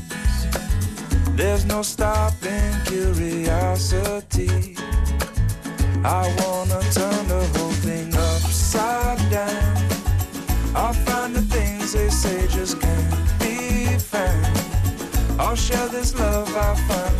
there's no stopping curiosity. I wanna turn the whole thing upside down. I'll find the things they say just can't be found. I'll share this love I find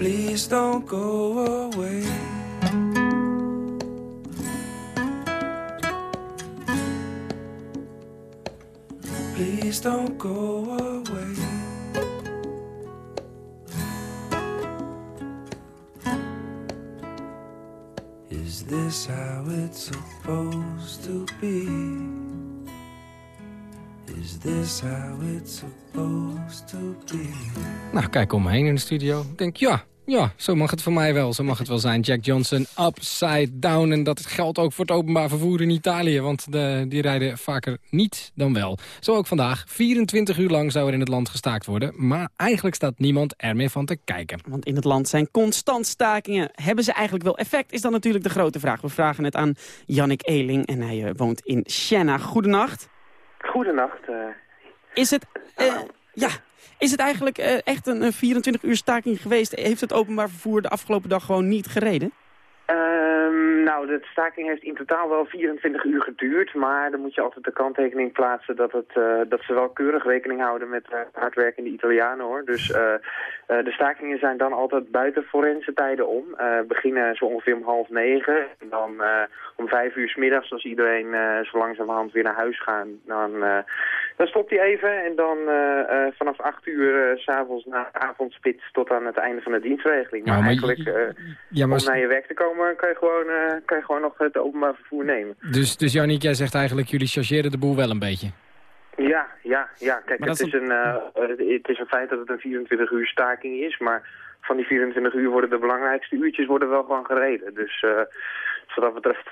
Please don't go away. Please don't go away. Is this how it's supposed to be? Is this how it's supposed to be? Nou, kijk om me heen in de studio. Ik denk, ja, ja, zo mag het voor mij wel. Zo mag het wel zijn. Jack Johnson, Upside Down. En dat geldt ook voor het openbaar vervoer in Italië. Want de, die rijden vaker niet dan wel. Zo ook vandaag. 24 uur lang zou er in het land gestaakt worden. Maar eigenlijk staat niemand er meer van te kijken. Want in het land zijn constant stakingen. Hebben ze eigenlijk wel effect, is dan natuurlijk de grote vraag. We vragen het aan Jannik Eeling en hij eh, woont in Siena. Goedenacht. Goedenacht. eh. Is het, eh, ja, is het eigenlijk eh, echt een, 24 uur staking geweest? Heeft het openbaar vervoer de afgelopen dag gewoon niet gereden? Ehm, nou, de staking heeft in totaal wel 24 uur geduurd, maar dan moet je altijd de kanttekening plaatsen dat, het, eh, dat ze wel keurig rekening houden met uh, hardwerkende Italianen hoor. Dus de stakingen zijn dan altijd buiten forense tijden om. beginnen zo ongeveer om half negen en dan om vijf uur s middags als iedereen zo langzamerhand weer naar huis gaat. Dan, dan stopt hij even en dan vanaf acht uur s s'avonds na avondspits tot aan het einde van de dienstregeling. Ja, maar eigenlijk ja, maar om naar je werk te komen kan je gewoon, kan je gewoon nog het openbaar vervoer nemen. Dus, dus Janniek, jij zegt eigenlijk, jullie chargeren de boel wel een beetje? Ja, ja, ja. Kijk, het is, een, uh, het is een feit dat het een 24 uur staking is, maar van die 24 uur worden de belangrijkste uurtjes worden wel gewoon gereden. Dus uh, wat dat betreft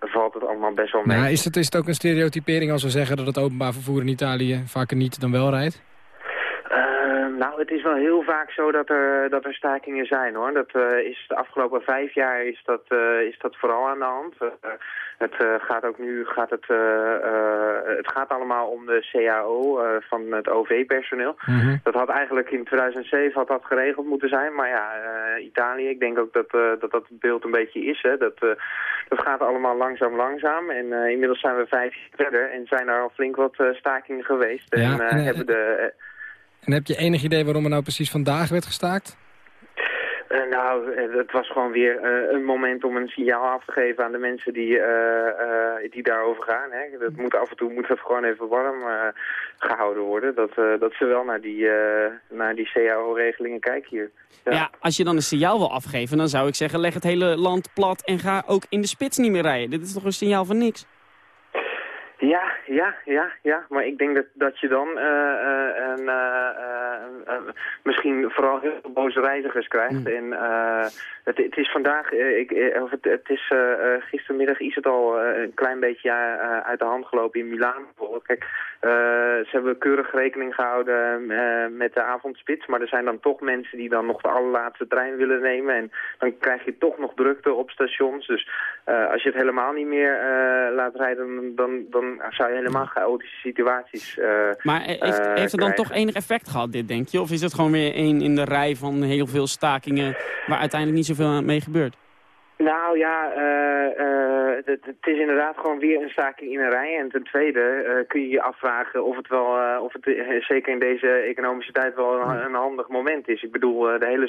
valt het allemaal best wel mee. Nou, is, het, is het ook een stereotypering als we zeggen dat het openbaar vervoer in Italië vaker niet dan wel rijdt? Nou, het is wel heel vaak zo dat er, dat er stakingen zijn, hoor. Dat uh, is de afgelopen vijf jaar is dat, uh, is dat vooral aan de hand. Uh, het gaat ook nu, gaat het, het gaat allemaal om de CAO van het OV-personeel. Mhm. Mm -hmm. Dat had eigenlijk in 2007 had dat geregeld moeten zijn, maar ja, Italië, ik denk ook dat, dat dat het beeld een beetje is. Hè. Dat, dat gaat allemaal langzaam, langzaam. En inmiddels zijn we vijf jaar verder en zijn er al flink wat stakingen geweest. Ja, en, hebben de... En heb je enig idee waarom er nou precies vandaag werd gestaakt? Uh, nou, het was gewoon weer uh, een moment om een signaal af te geven aan de mensen die, uh, die daarover gaan. Hè. Dat moet af en toe moet dat gewoon even warm gehouden worden. Dat, dat ze wel naar die, naar die CAO-regelingen kijken hier. Ja. ja. als je dan een signaal wil afgeven, dan zou ik zeggen leg het hele land plat en ga ook in de spits niet meer rijden. Dit is toch een signaal van niks? Ja, ja, ja, ja. Maar ik denk dat, dat je dan uh, uh, uh, misschien vooral heel veel boze reizigers krijgt. En het, het, is vandaag, ik, of het, het is gistermiddag is het al een klein beetje uit de hand gelopen in Milaan bijvoorbeeld. Kijk, ze hebben keurig rekening gehouden met de avondspits. Maar er zijn dan toch mensen die dan nog de allerlaatste trein willen nemen. En dan krijg je toch nog drukte op stations. Dus als je het helemaal niet meer laat rijden, dan, dan zou je helemaal chaotische situaties uh, Maar heeft, heeft het dan toch enig effect gehad, dit, denk je? Of is het gewoon weer één in de rij van heel veel stakingen... waar uiteindelijk niet zoveel mee gebeurt? Nou ja, uh, uh, het, is inderdaad gewoon weer een staking in een rij. En ten tweede uh, kun je je afvragen of het wel, of het zeker in deze economische tijd wel een, een handig moment is. Ik bedoel, de hele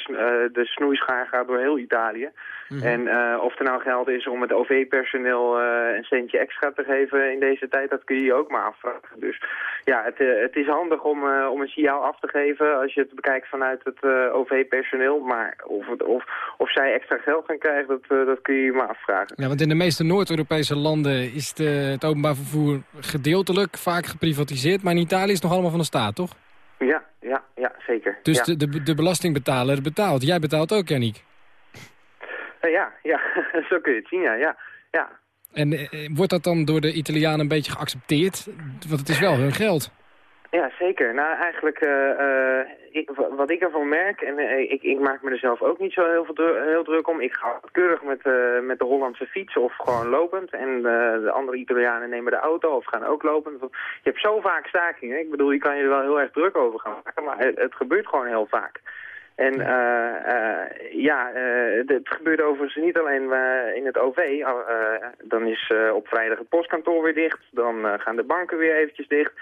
de snoeischaar gaat door heel Italië. Mm -hmm. En of er nou geld is om het OV-personeel een centje extra te geven in deze tijd, dat kun je je ook maar afvragen. Dus ja, het, het is handig om, om een signaal af te geven als je het bekijkt vanuit het OV-personeel. Maar of, het, of, of zij extra geld gaan krijgen, dat, dat kun je je maar afvragen. Ja, want in de meeste Noord-Europese landen is de, het openbaar vervoer gedeeltelijk vaak geprivatiseerd. Maar in Italië is het nog allemaal van de staat, toch? Ja, ja, ja zeker. Dus ja. de, de, de belastingbetaler betaalt. Jij betaalt ook, Yannick? Uh, ja, ja, (laughs) zo kun je het zien, ja. ja, ja. En uh, wordt dat dan door de Italianen een beetje geaccepteerd? Want het is wel hun geld. Ja, zeker. Nou, eigenlijk, uh, ik, wat ik ervan merk, en uh, ik, ik, maak me er zelf ook niet zo heel, veel dru heel druk om. Ik ga keurig met, uh, met de Hollandse fiets of gewoon lopend. En de andere Italianen nemen de auto of gaan ook lopend. Je hebt zo vaak stakingen. Ik bedoel, je kan je er wel heel erg druk over gaan maken, maar het, het gebeurt gewoon heel vaak. En ja, het gebeurt overigens niet alleen in het OV. dan is op vrijdag het postkantoor weer dicht. Dan gaan de banken weer eventjes dicht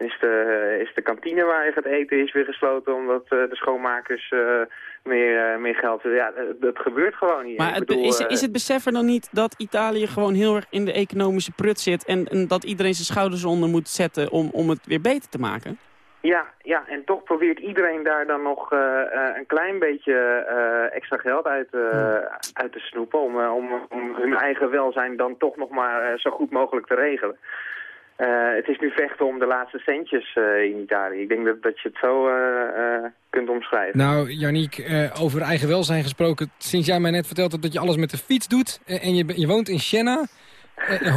is de, is de kantine waar je gaat eten is weer gesloten omdat uh, de schoonmakers uh, meer, uh, meer geld. Ja, dat gebeurt gewoon niet. Maar bedoel, is, is het besef er dan niet dat Italië gewoon heel erg in de economische prut zit... en, en dat iedereen zijn schouders onder moet zetten om, om het weer beter te maken? Ja, ja, en toch probeert iedereen daar dan nog uh, uh, een klein beetje uh, extra geld uit, uit te snoepen... Om, om, om hun eigen welzijn dan toch nog maar zo goed mogelijk te regelen. Uh, het is nu vechten om de laatste centjes uh, in Italië. Ik denk dat, dat je het zo uh, kunt omschrijven. Nou, Janiek, over eigen welzijn gesproken. Sinds jij mij net verteld hebt dat je alles met de fiets doet... en je, je woont in Siena...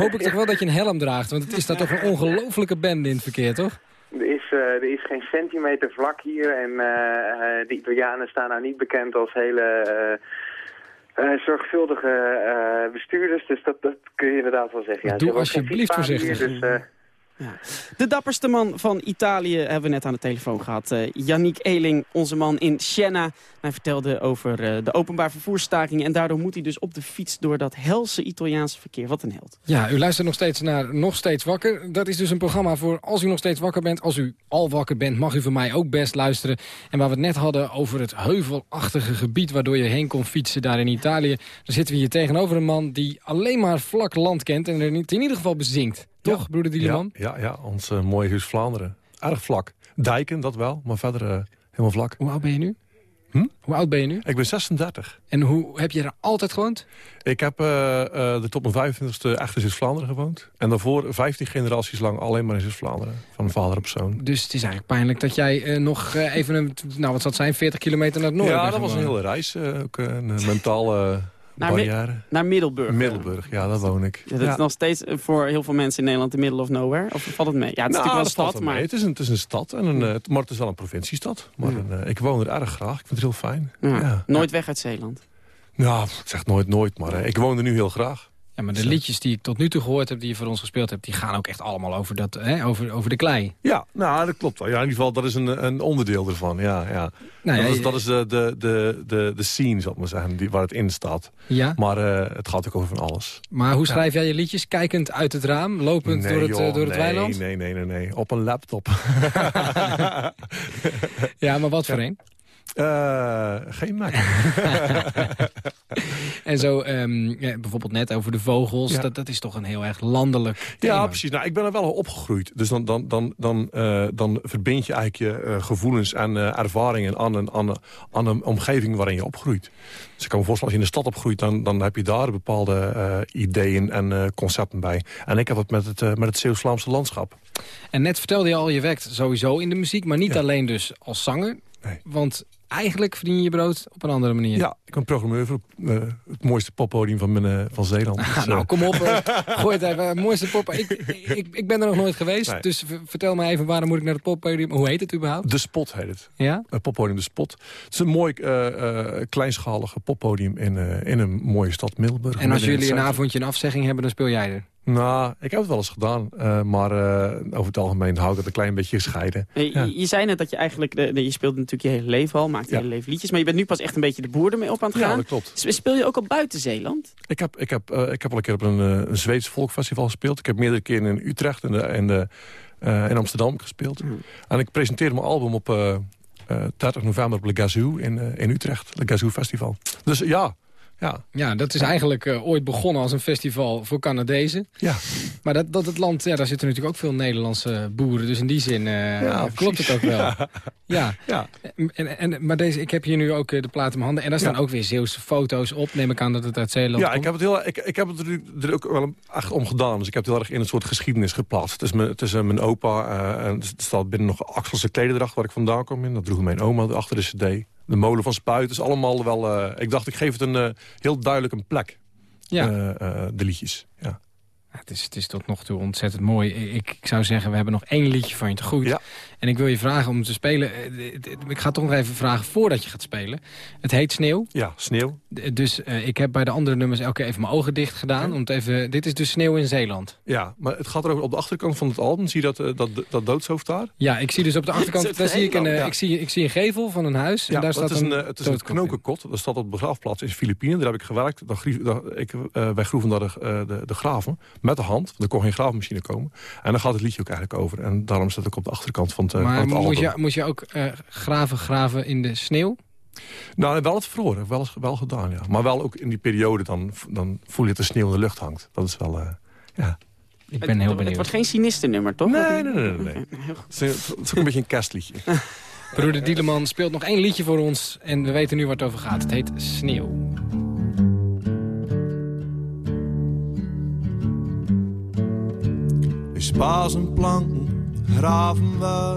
hoop ik toch wel dat je een helm draagt. Want het is daar toch een ongelofelijke bende in het verkeer, toch? Er is, er is geen centimeter vlak hier. En de Italianen staan nou niet bekend als hele... Uh, zorgvuldige uh, bestuurders, dus dat, dat kun je inderdaad wel zeggen. Ja, Doe alsjeblieft voorzichtig. Dus, uh, De dapperste man van Italië hebben we net aan de telefoon gehad. Uh, Yannick Eling, onze man in Siena. Hij vertelde over uh, de openbaar vervoersstaking. En daardoor moet hij dus op de fiets door dat helse Italiaanse verkeer. Wat een held. Ja, u luistert nog steeds naar Nog Steeds Wakker. Dat is dus een programma voor als u nog steeds wakker bent. Als u al wakker bent, mag u van mij ook best luisteren. En waar we het net hadden over het heuvelachtige gebied... waardoor je heen kon fietsen daar in Italië. Dan zitten we hier tegenover een man die alleen maar vlak land kent... en er in ieder geval bezinkt. Toch, broeder Dieleman? Ja, ja, ja, ons uh, mooie huis Vlaanderen. Erg vlak. Dijken, dat wel, maar verder uh, helemaal vlak. Hoe oud ben je nu? Hm? Hoe oud ben je nu? Ik ben 36. En hoe heb je er altijd gewoond? Ik heb uh, de tot mijn 25e echt in Zuid-Vlaanderen gewoond. En daarvoor 15 generaties lang alleen maar in Zuid-Vlaanderen. Van vader op zoon. Dus het is eigenlijk pijnlijk dat jij uh, nog even, een, nou wat zou het zijn, 40 kilometer naar het noorden Ja, dat was een hele reis. ook een mentale... Naar, naar Middelburg. Middelburg, ja, daar woon ik. Ja, dat is nog steeds voor heel veel mensen in Nederland de middle of nowhere. Of valt het mee? Ja, het is nou, natuurlijk wel een stad, maar... Het is een, het is een stad, en een, ja. maar het is wel een provinciestad. Maar ja. een, ik woon er erg graag. Ik vind het heel fijn. Ja. Nooit weg uit Zeeland? Ja, ik zeg nooit nooit, maar ik woon er nu heel graag. Ja, maar de liedjes die ik tot nu toe gehoord heb, die je voor ons gespeeld hebt... die gaan ook echt allemaal over, dat, hè, over, over de klei. Ja, nou, dat klopt wel. Ja, in ieder geval, dat is een, een onderdeel ervan. Ja, ja. Nou, dat, ja, is, dat is de, de, de, de, de scene, zal ik maar zeggen, die, waar het in staat. Ja. Maar uh, het gaat ook over van alles. Maar hoe schrijf jij je liedjes? Kijkend uit het raam? Lopend nee, door het, joh, uh, door nee, het weiland? Nee, nee, nee, nee. Op een laptop. (laughs) (laughs) ja, maar wat voor een? Uh, geen Mac. (laughs) en zo, um, ja, bijvoorbeeld net over de vogels. Ja. Dat, dat is toch een heel erg landelijk thema. Ja, precies. Nou, ik ben er wel opgegroeid. Dus dan, dan, dan, dan, uh, dan verbind je eigenlijk je uh, gevoelens en ervaringen aan een, aan, een, aan een omgeving waarin je opgroeit. Dus ik kan me voorstellen, als je in de stad opgroeit... dan, dan heb je daar bepaalde ideeën en concepten bij. En ik heb het met het, met het Zeeuws-Vlaamse landschap. En net vertelde je al, je werkt sowieso in de muziek... maar niet alleen dus als zanger. Nee. Want eigenlijk verdien je je brood op een andere manier. Ja, ik ben programmeur voor uh, het mooiste poppodium van, mijn, uh, van Zeeland. (laughs) Dus, nou, kom op. Uh, (laughs) gooi het even. mooiste pop. Ik, ik, ik ben er nog nooit geweest. Nee. Dus vertel me even, waarom moet ik naar het poppodium? Hoe heet het überhaupt? De Spot heet het. Ja? Het poppodium De Spot. Het is een mooi kleinschalige poppodium in, in een mooie stad Middelburg. En als jullie een avondje een afzegging hebben, dan speel jij er? Nou, ik heb het wel eens gedaan. Uh, maar uh, over het algemeen hou ik het een klein beetje gescheiden. Je, ja. je zei net dat je eigenlijk... De, je speelt natuurlijk je hele leven al, maakt je ja. hele leven liedjes. Maar je bent nu pas echt een beetje de boer ermee op aan het gaan. Ja, dat klopt. Speel je ook al buiten Zeeland? Ik heb, ik heb, uh, ik heb al een keer op een, een Zweeds volkfestival gespeeld. Ik heb meerdere keren in Utrecht en de, en de, in Amsterdam gespeeld. Mm. En ik presenteerde mijn album op 30 november op Le Gazoo in, in Utrecht. Le Gazoo Festival. Dus ja... Ja. ja, dat is eigenlijk uh, ooit begonnen als een festival voor Canadezen. Ja. Maar dat, dat het land, ja, daar zitten natuurlijk ook veel Nederlandse boeren. Dus in die zin uh, ja, klopt het ook wel. (laughs) Ja. ja. ja. En, en, maar deze, ik heb hier nu ook uh, de plaat in mijn handen. En daar staan ja. ook weer Zeeuwse foto's op. Neem ik aan dat het uit Zeeland Ja, komt. ik heb het, heel, ik, ik heb het er, ook wel echt om gedaan. Dus ik heb het heel erg in een soort geschiedenis geplaatst. Het is mijn, het is, mijn opa. en er staat binnen nog Axelse klederdracht waar ik vandaan kom in. Dat droeg mijn oma achter de cd. De molen van Spuit is allemaal wel... Uh, ik dacht, ik geef het een uh, heel duidelijk een plek. Ja. Uh, de liedjes, ja. ja. het, is, het is tot nog toe ontzettend mooi. Ik, ik, zou zeggen, we hebben nog één liedje van je te goed. Ja. En ik wil je vragen om te spelen. Ik ga toch nog even vragen voordat je gaat spelen. Het heet Sneeuw. Ja, Sneeuw. Dus ik heb bij de andere nummers elke keer even mijn ogen dicht gedaan. Ja. Om even, dit is dus Sneeuw in Zeeland. Ja, maar het gaat er ook op de achterkant van het album. Zie je dat, dat, dat doodshoofd daar? Ja, ik zie dus op de (laughs) achterkant, daar zie ik, een, ja. ik, zie, ik zie een gevel van een huis. Ja, en daar staat is een, een, het is een knokenkot. Dat staat op de begraafplaats in de Filipijnen. Daar heb ik gewerkt. Daar, daar, ik, wij groeven daar de, de, de, graven met de hand. Want er kon geen graafmachine komen. En dan gaat het liedje ook eigenlijk over. En daarom staat ook op de achterkant van het, maar het album. Moet je, moet je ook uh, graven graven in de sneeuw? Nou, wel het verloren. Wel, wel gedaan, ja. Maar wel ook in die periode, dan, dan voel je dat de sneeuw in de lucht hangt. Dat is wel, uh, ja... Ik ben heel benieuwd. Het wordt geen sinisternummer, toch? Nee, nee, nee. nee, (laughs) nee. het, is, het is ook een beetje een kerstliedje. (laughs) Broeder Dieleman speelt nog één liedje voor ons. En we weten nu waar het over gaat. Het heet Sneeuw. Is paas en planken graven we.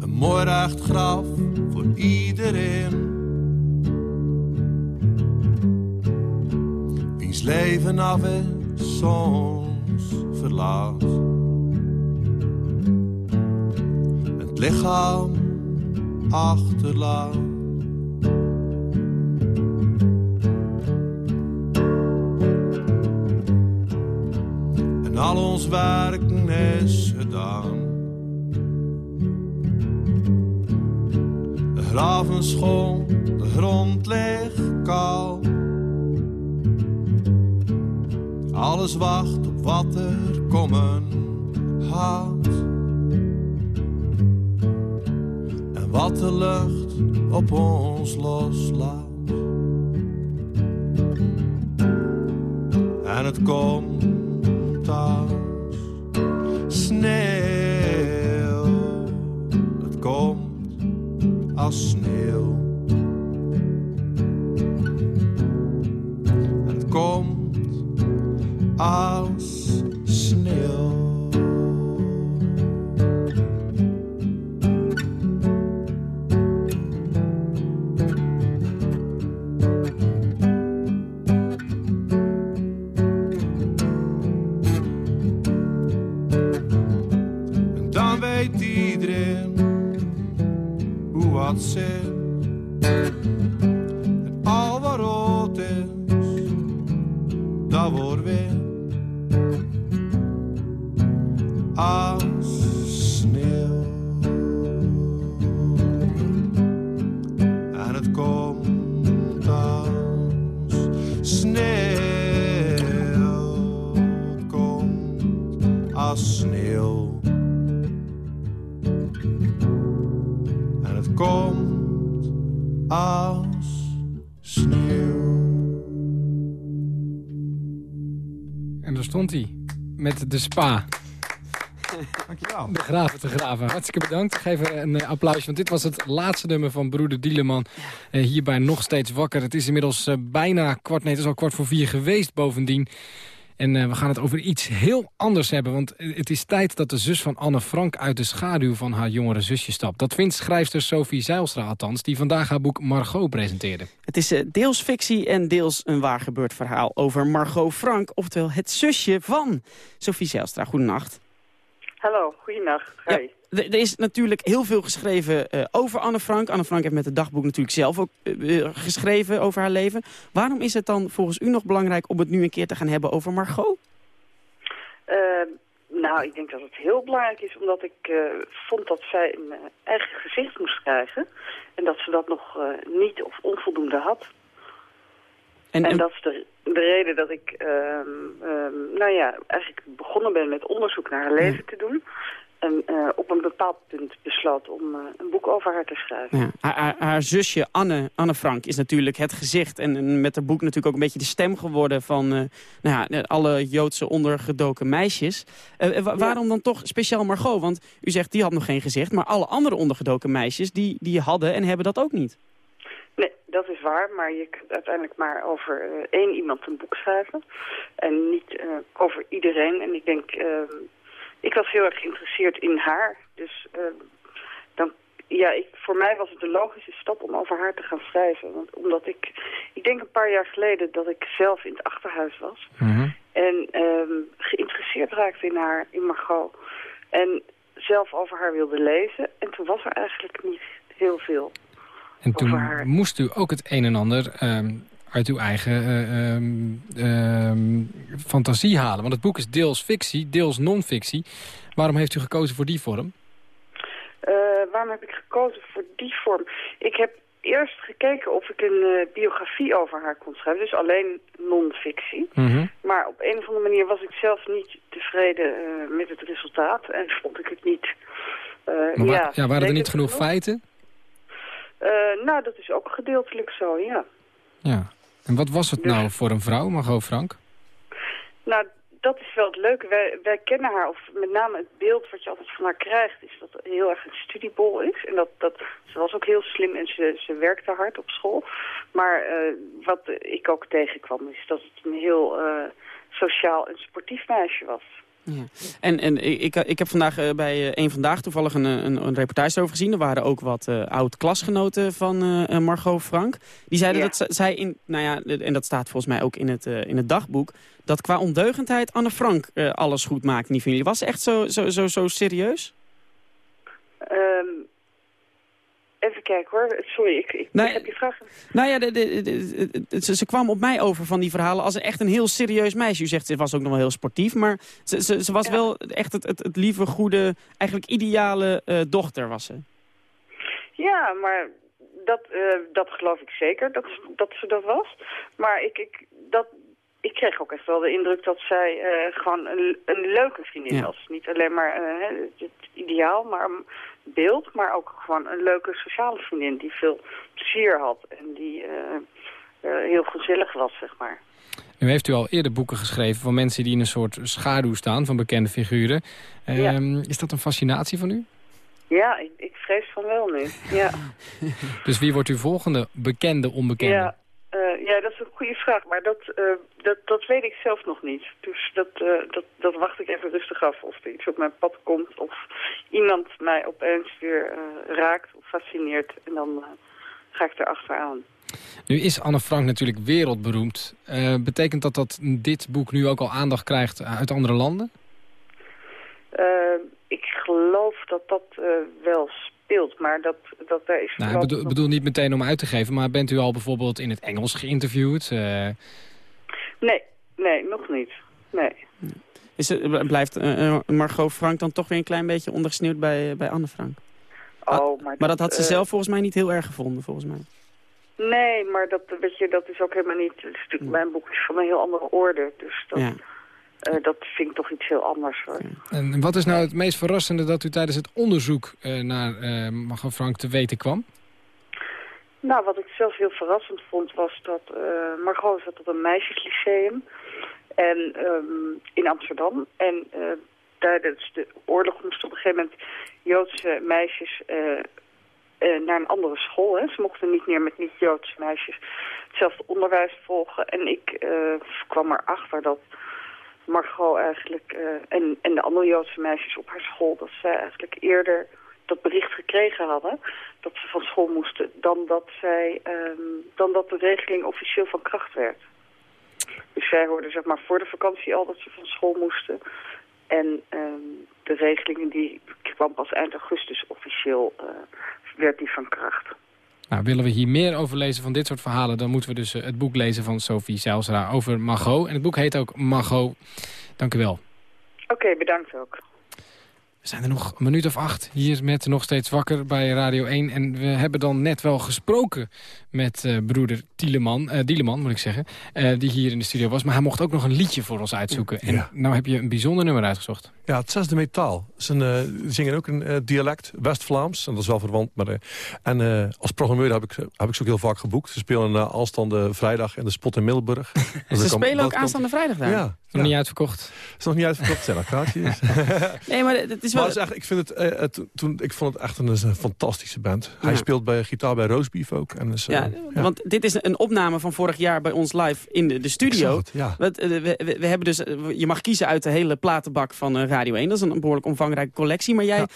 Een mooi recht graf voor iedereen. Wiens leven af is soms verlaat. Het lichaam achterlaat en al ons werken is gedaan. De graven schoon, de grond ligt kaal. Alles wacht op wat er komen gaat. En wat de lucht op ons loslaat. En het komt als sneeuw. De spa. Dankjewel. De graven te graven. Hartstikke bedankt. Geef er een eh, applausje, want dit was het laatste nummer van broeder Dieleman. Eh, hierbij nog steeds wakker. Het is inmiddels eh, bijna kwart, nee, het is al kwart voor vier geweest bovendien. En eh, we gaan het over iets heel anders hebben. Want het is tijd dat de zus van Anne Frank uit de schaduw van haar jongere zusje stapt. Dat vindt schrijfster Sophie Zeilstra althans, die vandaag haar boek Margot presenteerde. Het is eh, deels fictie en deels een waar gebeurd verhaal over Margot Frank. Oftewel het zusje van Sophie Zijlstra. Goedenacht. Hallo, goeienacht. Ja, Hoi. Er is natuurlijk heel veel geschreven eh, over Anne Frank. Anne Frank heeft met het dagboek natuurlijk zelf ook eh, eh, geschreven over haar leven. Waarom is het dan volgens u nog belangrijk om het nu een keer te gaan hebben over Margot? Eh, nou, ik denk dat het heel belangrijk is, omdat ik vond dat zij een eigen gezicht moest krijgen. En dat ze dat nog niet of onvoldoende had. En, En, dat is de, de reden dat ik, ehm, ehm, nou ja, eigenlijk begonnen ben met onderzoek naar haar leven te doen. Eh, op een bepaald punt besloot om eh, een boek over haar te schrijven. Ja, haar, haar, haar zusje Anne, Anne Frank is natuurlijk het gezicht... en, en met haar boek natuurlijk ook een beetje de stem geworden... van eh, nou ja, alle Joodse ondergedoken meisjes. Wa- Waarom dan toch speciaal Margot? Want u zegt die had nog geen gezicht... maar alle andere ondergedoken meisjes die, die hadden en hebben dat ook niet. Nee, dat is waar, maar je kunt uiteindelijk maar over één iemand een boek schrijven. En niet over iedereen. En ik denk, ik was heel erg geïnteresseerd in haar. Dus ehm, dan, ja, ik, voor mij was het de logische stap om over haar te gaan schrijven. Want, omdat ik, ik denk een paar jaar geleden dat ik zelf in het achterhuis was. En ehm, geïnteresseerd raakte in haar, in Margot. En zelf over haar wilde lezen. En toen was er eigenlijk niet heel veel. En toen haar. moest u ook het een en ander ehm, uit uw eigen eh, ehm, ehm, fantasie halen. Want het boek is deels fictie, deels non-fictie. Waarom heeft u gekozen voor die vorm? Eh, waarom heb ik gekozen voor die vorm? Ik heb eerst gekeken of ik een eh, biografie over haar kon schrijven. Dus alleen non-fictie. Maar op een of andere manier was ik zelf niet tevreden met het resultaat. En vond ik het niet... eh, Maar ja, ja, waren er niet zeker genoeg feiten? Nou, dat is ook gedeeltelijk zo, ja. Ja. En wat was het nou voor een vrouw, Margot Frank? Nou, dat is wel het leuke. Wij, wij kennen haar, of met name het beeld wat je altijd van haar krijgt... is dat het heel erg een studiebol is. En dat, dat, ze was ook heel slim en ze, ze werkte hard op school. Maar eh, wat ik ook tegenkwam is dat het een heel eh, sociaal en sportief meisje was. Ja. En, en ik, ik heb vandaag eh, bij eh, Eén Vandaag toevallig een, een, een reportage over gezien. Er waren ook wat eh, oud-klasgenoten van Margot Frank. Die zeiden Ja. dat zij, in, nou ja, en dat staat volgens mij ook in het, eh, in het dagboek... dat qua ondeugendheid Anne Frank eh, alles goed maakt in die familie. Was ze echt zo, zo, zo, zo serieus? Ehm, even kijken hoor. Sorry, ik, ik Nee. heb je vraag. Nou ja, de, de, de- de- ze, ze kwam op mij over van die verhalen als echt een heel serieus meisje. U zegt, ze was ook nog wel heel sportief, maar ze, ze, ze was wel echt het, het, het lieve, goede, eigenlijk ideale eh, dochter was ze. Ja, maar dat, eh, dat geloof ik zeker, dat, dat ze dat was. Maar ik, ik, dat, ik kreeg ook echt wel de indruk dat zij eh, gewoon een, een leuke vriendin Ja. was. Niet alleen maar het, het ideaal, maar beeld, maar ook gewoon een leuke sociale vriendin die veel plezier had en die eh, eh, heel gezellig was, zeg maar. Nu heeft u al eerder boeken geschreven van mensen die in een soort schaduw staan van bekende figuren. Ja. Ehm, Is dat een fascinatie van u? Ja, ik, ik vrees van wel nu. Ja. (laughs) Dus wie wordt uw volgende bekende onbekende? Ja, eh, ja, dat is een goede vraag, maar dat, eh, dat, dat weet ik zelf nog niet. Dus dat, eh, dat, dat wacht ik even rustig af of er iets op mijn pad komt of iemand mij opeens weer raakt of fascineert en dan ga ik erachteraan. Nu is Anne Frank natuurlijk wereldberoemd. Betekent dat dat dit boek nu ook al aandacht krijgt uit andere landen? Ik geloof dat dat wel speelt, maar dat, dat daar is... Nou, ik bedoel, bedoel niet meteen om uit te geven, maar bent u al bijvoorbeeld in het Engels geïnterviewd? Eh, Nee, nee, nog niet. Nee. Is het, blijft eh, eh, Margot Frank dan toch weer een klein beetje ondergesneeuwd bij, bij Anne Frank? Oh, maar, Maar dat had ze zelf volgens mij niet heel erg gevonden, volgens mij. Nee, maar dat, weet je, dat is ook helemaal niet... Het is natuurlijk, mijn boek is van een heel andere orde, dus dat, Ja. Eh, dat vind ik toch iets heel anders hoor. en wat is nou het meest verrassende dat u tijdens het onderzoek eh, naar eh Margot Frank te weten kwam? Nou, wat ik zelf heel verrassend vond was dat Margot zat op een meisjeslyceum en, ehm, in Amsterdam. En tijdens de oorlog moesten op een gegeven moment Joodse meisjes naar een andere school. Hè. Ze mochten niet meer met niet-Joodse meisjes hetzelfde onderwijs volgen. En ik kwam erachter dat Margot eigenlijk eh, en, en de andere Joodse meisjes op haar school... dat zij eigenlijk eerder dat bericht gekregen hadden dat ze van school moesten... dan dat, zij, ehm, dan dat de regeling officieel van kracht werd. Dus zij hoorden zeg maar voor de vakantie al dat ze van school moesten. En ehm, de regeling die kwam pas eind augustus officieel, eh, werd die van kracht. Nou, willen we hier meer over lezen van dit soort verhalen... dan moeten we dus eh, het boek lezen van Sophie Zijlstra over Margot. En het boek heet ook Margot. Dank u wel. Oké, bedankt ook. We zijn er nog een minuut of acht hier met Nog Steeds Wakker bij Radio 1. En we hebben dan net wel gesproken met eh, broeder Tieleman, eh Dieleman moet ik zeggen, eh, die hier in de studio was. Maar hij mocht ook nog een liedje voor ons uitzoeken. En Ja. nou heb je een bijzonder nummer uitgezocht. Ja, het zesde metaal. Ze uh, zingen ook een uh, dialect, West-Vlaams. En dat is wel verwant. Maar, uh, en uh, als programmeur heb ik, heb ik ze ook heel vaak geboekt. Ze spelen uh, aanstaande vrijdag in de Spot in Middelburg. (laughs) ze spelen ook aanstaande vrijdag daar? Ja. Nog niet uitverkocht? is nog niet uitverkocht, zijn kaartjes. (laughs) (laughs) nee, maar het is wel... Maar het is echt, ik, vind het, toen, ik vond het echt een, een fantastische band. Hij speelt bij gitaar bij Roastbeef ook. En is, ja, ja, want dit is een opname van vorig jaar bij ons live in de, de studio. Het, ja. we, we, hebben dus, je mag kiezen uit de hele platenbak van uh, Radio 1. Dat is een behoorlijk omvangrijke collectie. Maar jij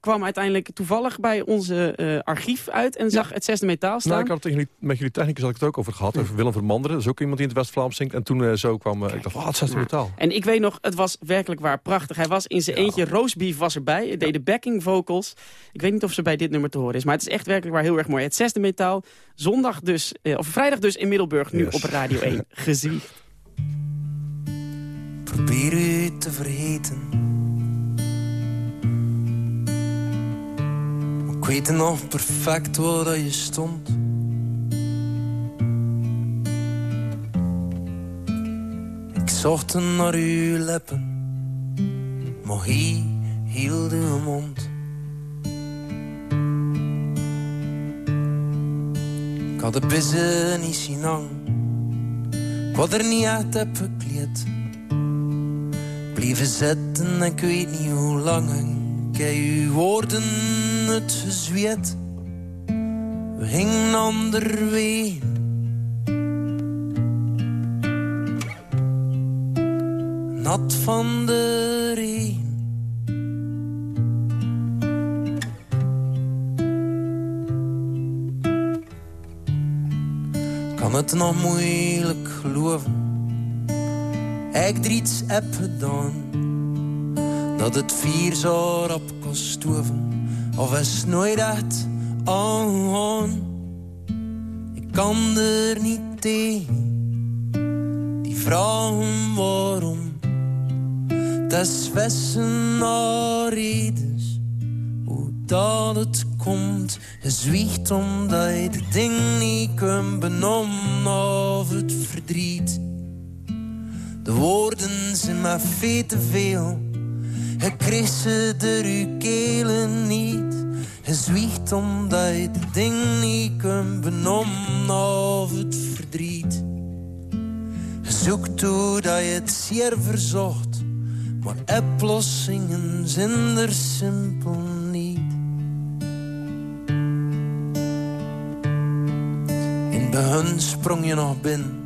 kwam uiteindelijk toevallig bij onze archief uit en zag het zesde metaal staan. Nou, ik had het tegen, met jullie technicus had ik het ook over gehad. Over Willem Vermanderen. Dat is ook iemand die in het West-Vlaams zingt. En toen zo kwam ik dacht, oh, het zesde metaal. En ik weet nog, het was werkelijk waar prachtig. Hij was in zijn eentje, Roastbeef was erbij. Hij deed de backing vocals. Ik weet niet of ze bij dit nummer te horen is. Maar het is echt werkelijk waar heel erg mooi. Het zesde metaal, zondag dus, eh, of vrijdag dus in Middelburg, nu yes. op Radio 1. (laughs) Gezwicht. Probeer u te vergeten. Ik weet nog perfect waar je stond. Ik zocht naar uw lippen, maar hij hield uw mond. Ik had de bissen niet zien hangen, ik had er niet uit heb gekleed. Blijven zitten, ik weet niet hoe lang. Heb uw woorden het gezweet. We gingen anderwege. Nat van de regen. Kan het nog moeilijk geloven? Ik er iets heb gedaan Dat het vier zo op kon stoven Of is nooit echt aan. Ik kan er niet tegen. Die vragen waarom. Dat is vissen naar. Hoe dat het komt. Je zwiegt omdat je de ding niet kunt benoemen of het verdriet. De woorden zijn maar veel te veel. Je kreeg ze door je kelen niet. Je zwiegt omdat je de ding niet kunt benoemen of het verdriet. Je zoekt hoe dat je het zeer verzocht. Maar oplossingen zijn er simpel niet. In begin sprong je nog binnen.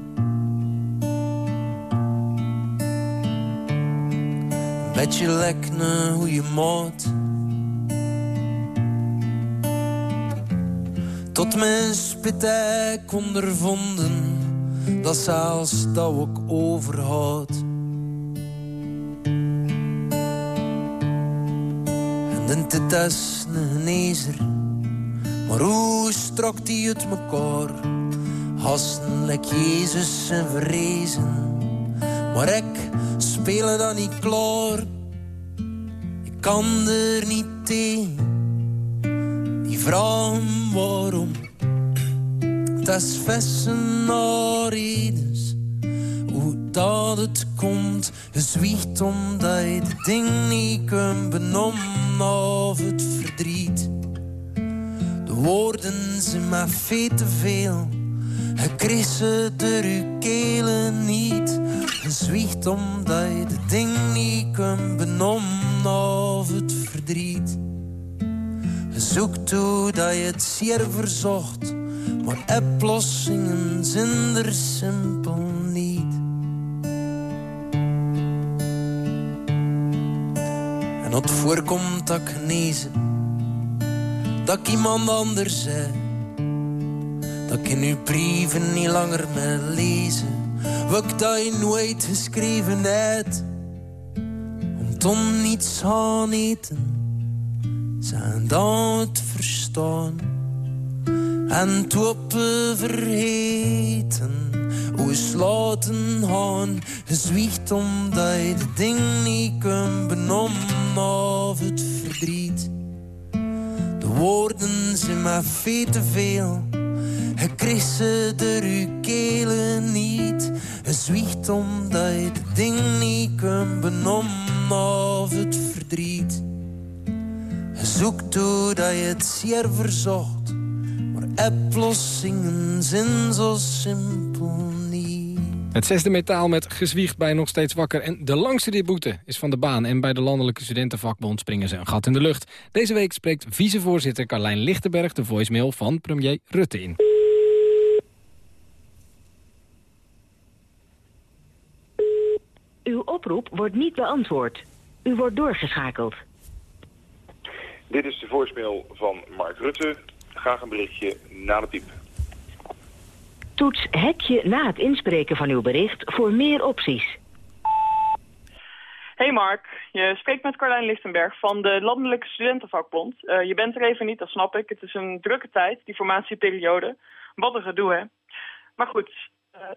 Beetje lekne hoe je moet. Tot mijn spit ik ondervonden dat zelfs dat ook overhoudt. En dit is een maar hoe strakt die het mekaar? Hasten lek Jezus en ik spelen dan niet klaar. Ik kan er niet tegen, die vragen waarom. Het is vissen naar hoe dat het komt. Je zwiegt omdat je de ding niet kunt benoemen of het verdriet. De woorden zijn maar veel te veel. Je ze door je kelen niet. Je zwiegt omdat je de ding niet kunt benoemen of het verdriet. Je zoekt hoe dat je het zeer verzocht. Maar oplossingen zijn er simpel niet. En het voorkomt dat ik genezen, dat ik iemand anders zei. Dat ik in uw brieven niet langer meer lezen, wat dat je nooit geschreven hebt. Om ton niets aan eten, zijn dan het verstaan. En toppen vergeten, hoe slaten gaan. Je zwiegt omdat je de ding niet kunt benoemen of het verdriet. De woorden zijn maar veel te veel. Je kreeg ze door kelen niet. Je zwiegt omdat je de ding niet kunt benoemen of het verdriet. Je zoekt hoe dat je het zeer verzocht. Maar oplossingen zijn zo simpel niet. Het zesde metaal met gezwiegd bij nog steeds wakker. En de langste die boete is van de baan. En bij de Landelijke Studentenvakbond springen ze een gat in de lucht. Deze week spreekt vicevoorzitter Carlijn Lichtenberg de voicemail van premier Rutte in. Uw oproep wordt niet beantwoord. U wordt doorgeschakeld. Dit is de voicemail van Mark Rutte. Graag een berichtje na de piep. Toets hekje na het inspreken van uw bericht voor meer opties. Hey Mark, je spreekt met Carlijn Lichtenberg van de Landelijke Studentenvakbond. Eh, je bent er even niet, dat snap ik. Het is een drukke tijd, die formatieperiode. Wat een gedoe, hè? Maar goed,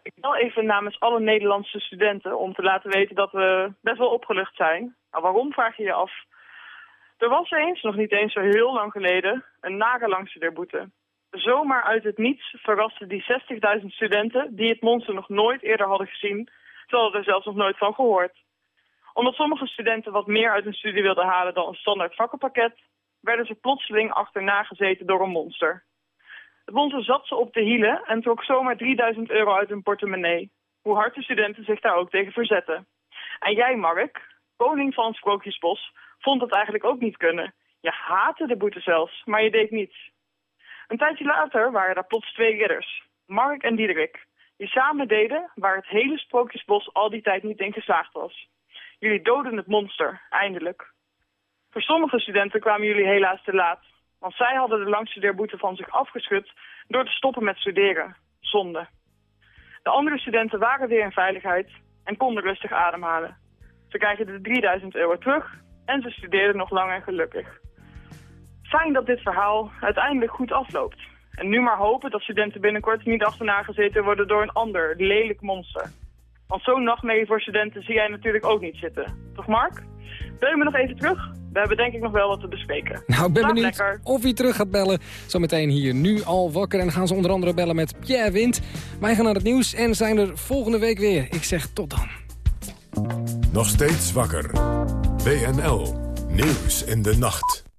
ik bel even namens alle Nederlandse studenten om te laten weten dat we best wel opgelucht zijn. Nou, waarom, vraag je je af. Er was eens, nog niet eens zo heel lang geleden, een nare langstudeerboete. Zomaar uit het niets verrasten die 60.000 studenten die het monster nog nooit eerder hadden gezien, terwijl er zelfs nog nooit van gehoord. Omdat sommige studenten wat meer uit hun studie wilden halen dan een standaard vakkenpakket, werden ze plotseling achterna gezeten door een monster. Monster zat ze op de hielen en trok zomaar 3000 euro uit hun portemonnee. Hoe hard de studenten zich daar ook tegen verzetten. En jij, Mark, koning van Sprookjesbos, vond dat eigenlijk ook niet kunnen. Je haatte de boete zelfs, maar je deed niets. Een tijdje later waren daar plots twee ridders, Mark en Diederik, die samen deden waar het hele Sprookjesbos al die tijd niet in geslaagd was. Jullie doden het monster, eindelijk. Voor sommige studenten kwamen jullie helaas te laat, want zij hadden de langstudeerboete van zich afgeschud door te stoppen met studeren. Zonde. De andere studenten waren weer in veiligheid en konden rustig ademhalen. Ze krijgen de 3000 euro terug en ze studeerden nog lang en gelukkig. fijn dat dit verhaal uiteindelijk goed afloopt. En nu maar hopen dat studenten binnenkort niet achterna gezeten worden door een ander, lelijk monster. Want zo'n nachtmerrie voor studenten zie jij natuurlijk ook niet zitten. Toch Mark? Bel je me nog even terug? We hebben denk ik nog wel wat te bespreken. Nou, ik ben benieuwd lekker. of hij terug gaat bellen. Zometeen hier nu al wakker. En dan gaan ze onder andere bellen met Pierre Wind. Wij gaan naar het nieuws en zijn er volgende week weer. Ik zeg tot dan. Nog steeds wakker. WNL. Nieuws in de nacht.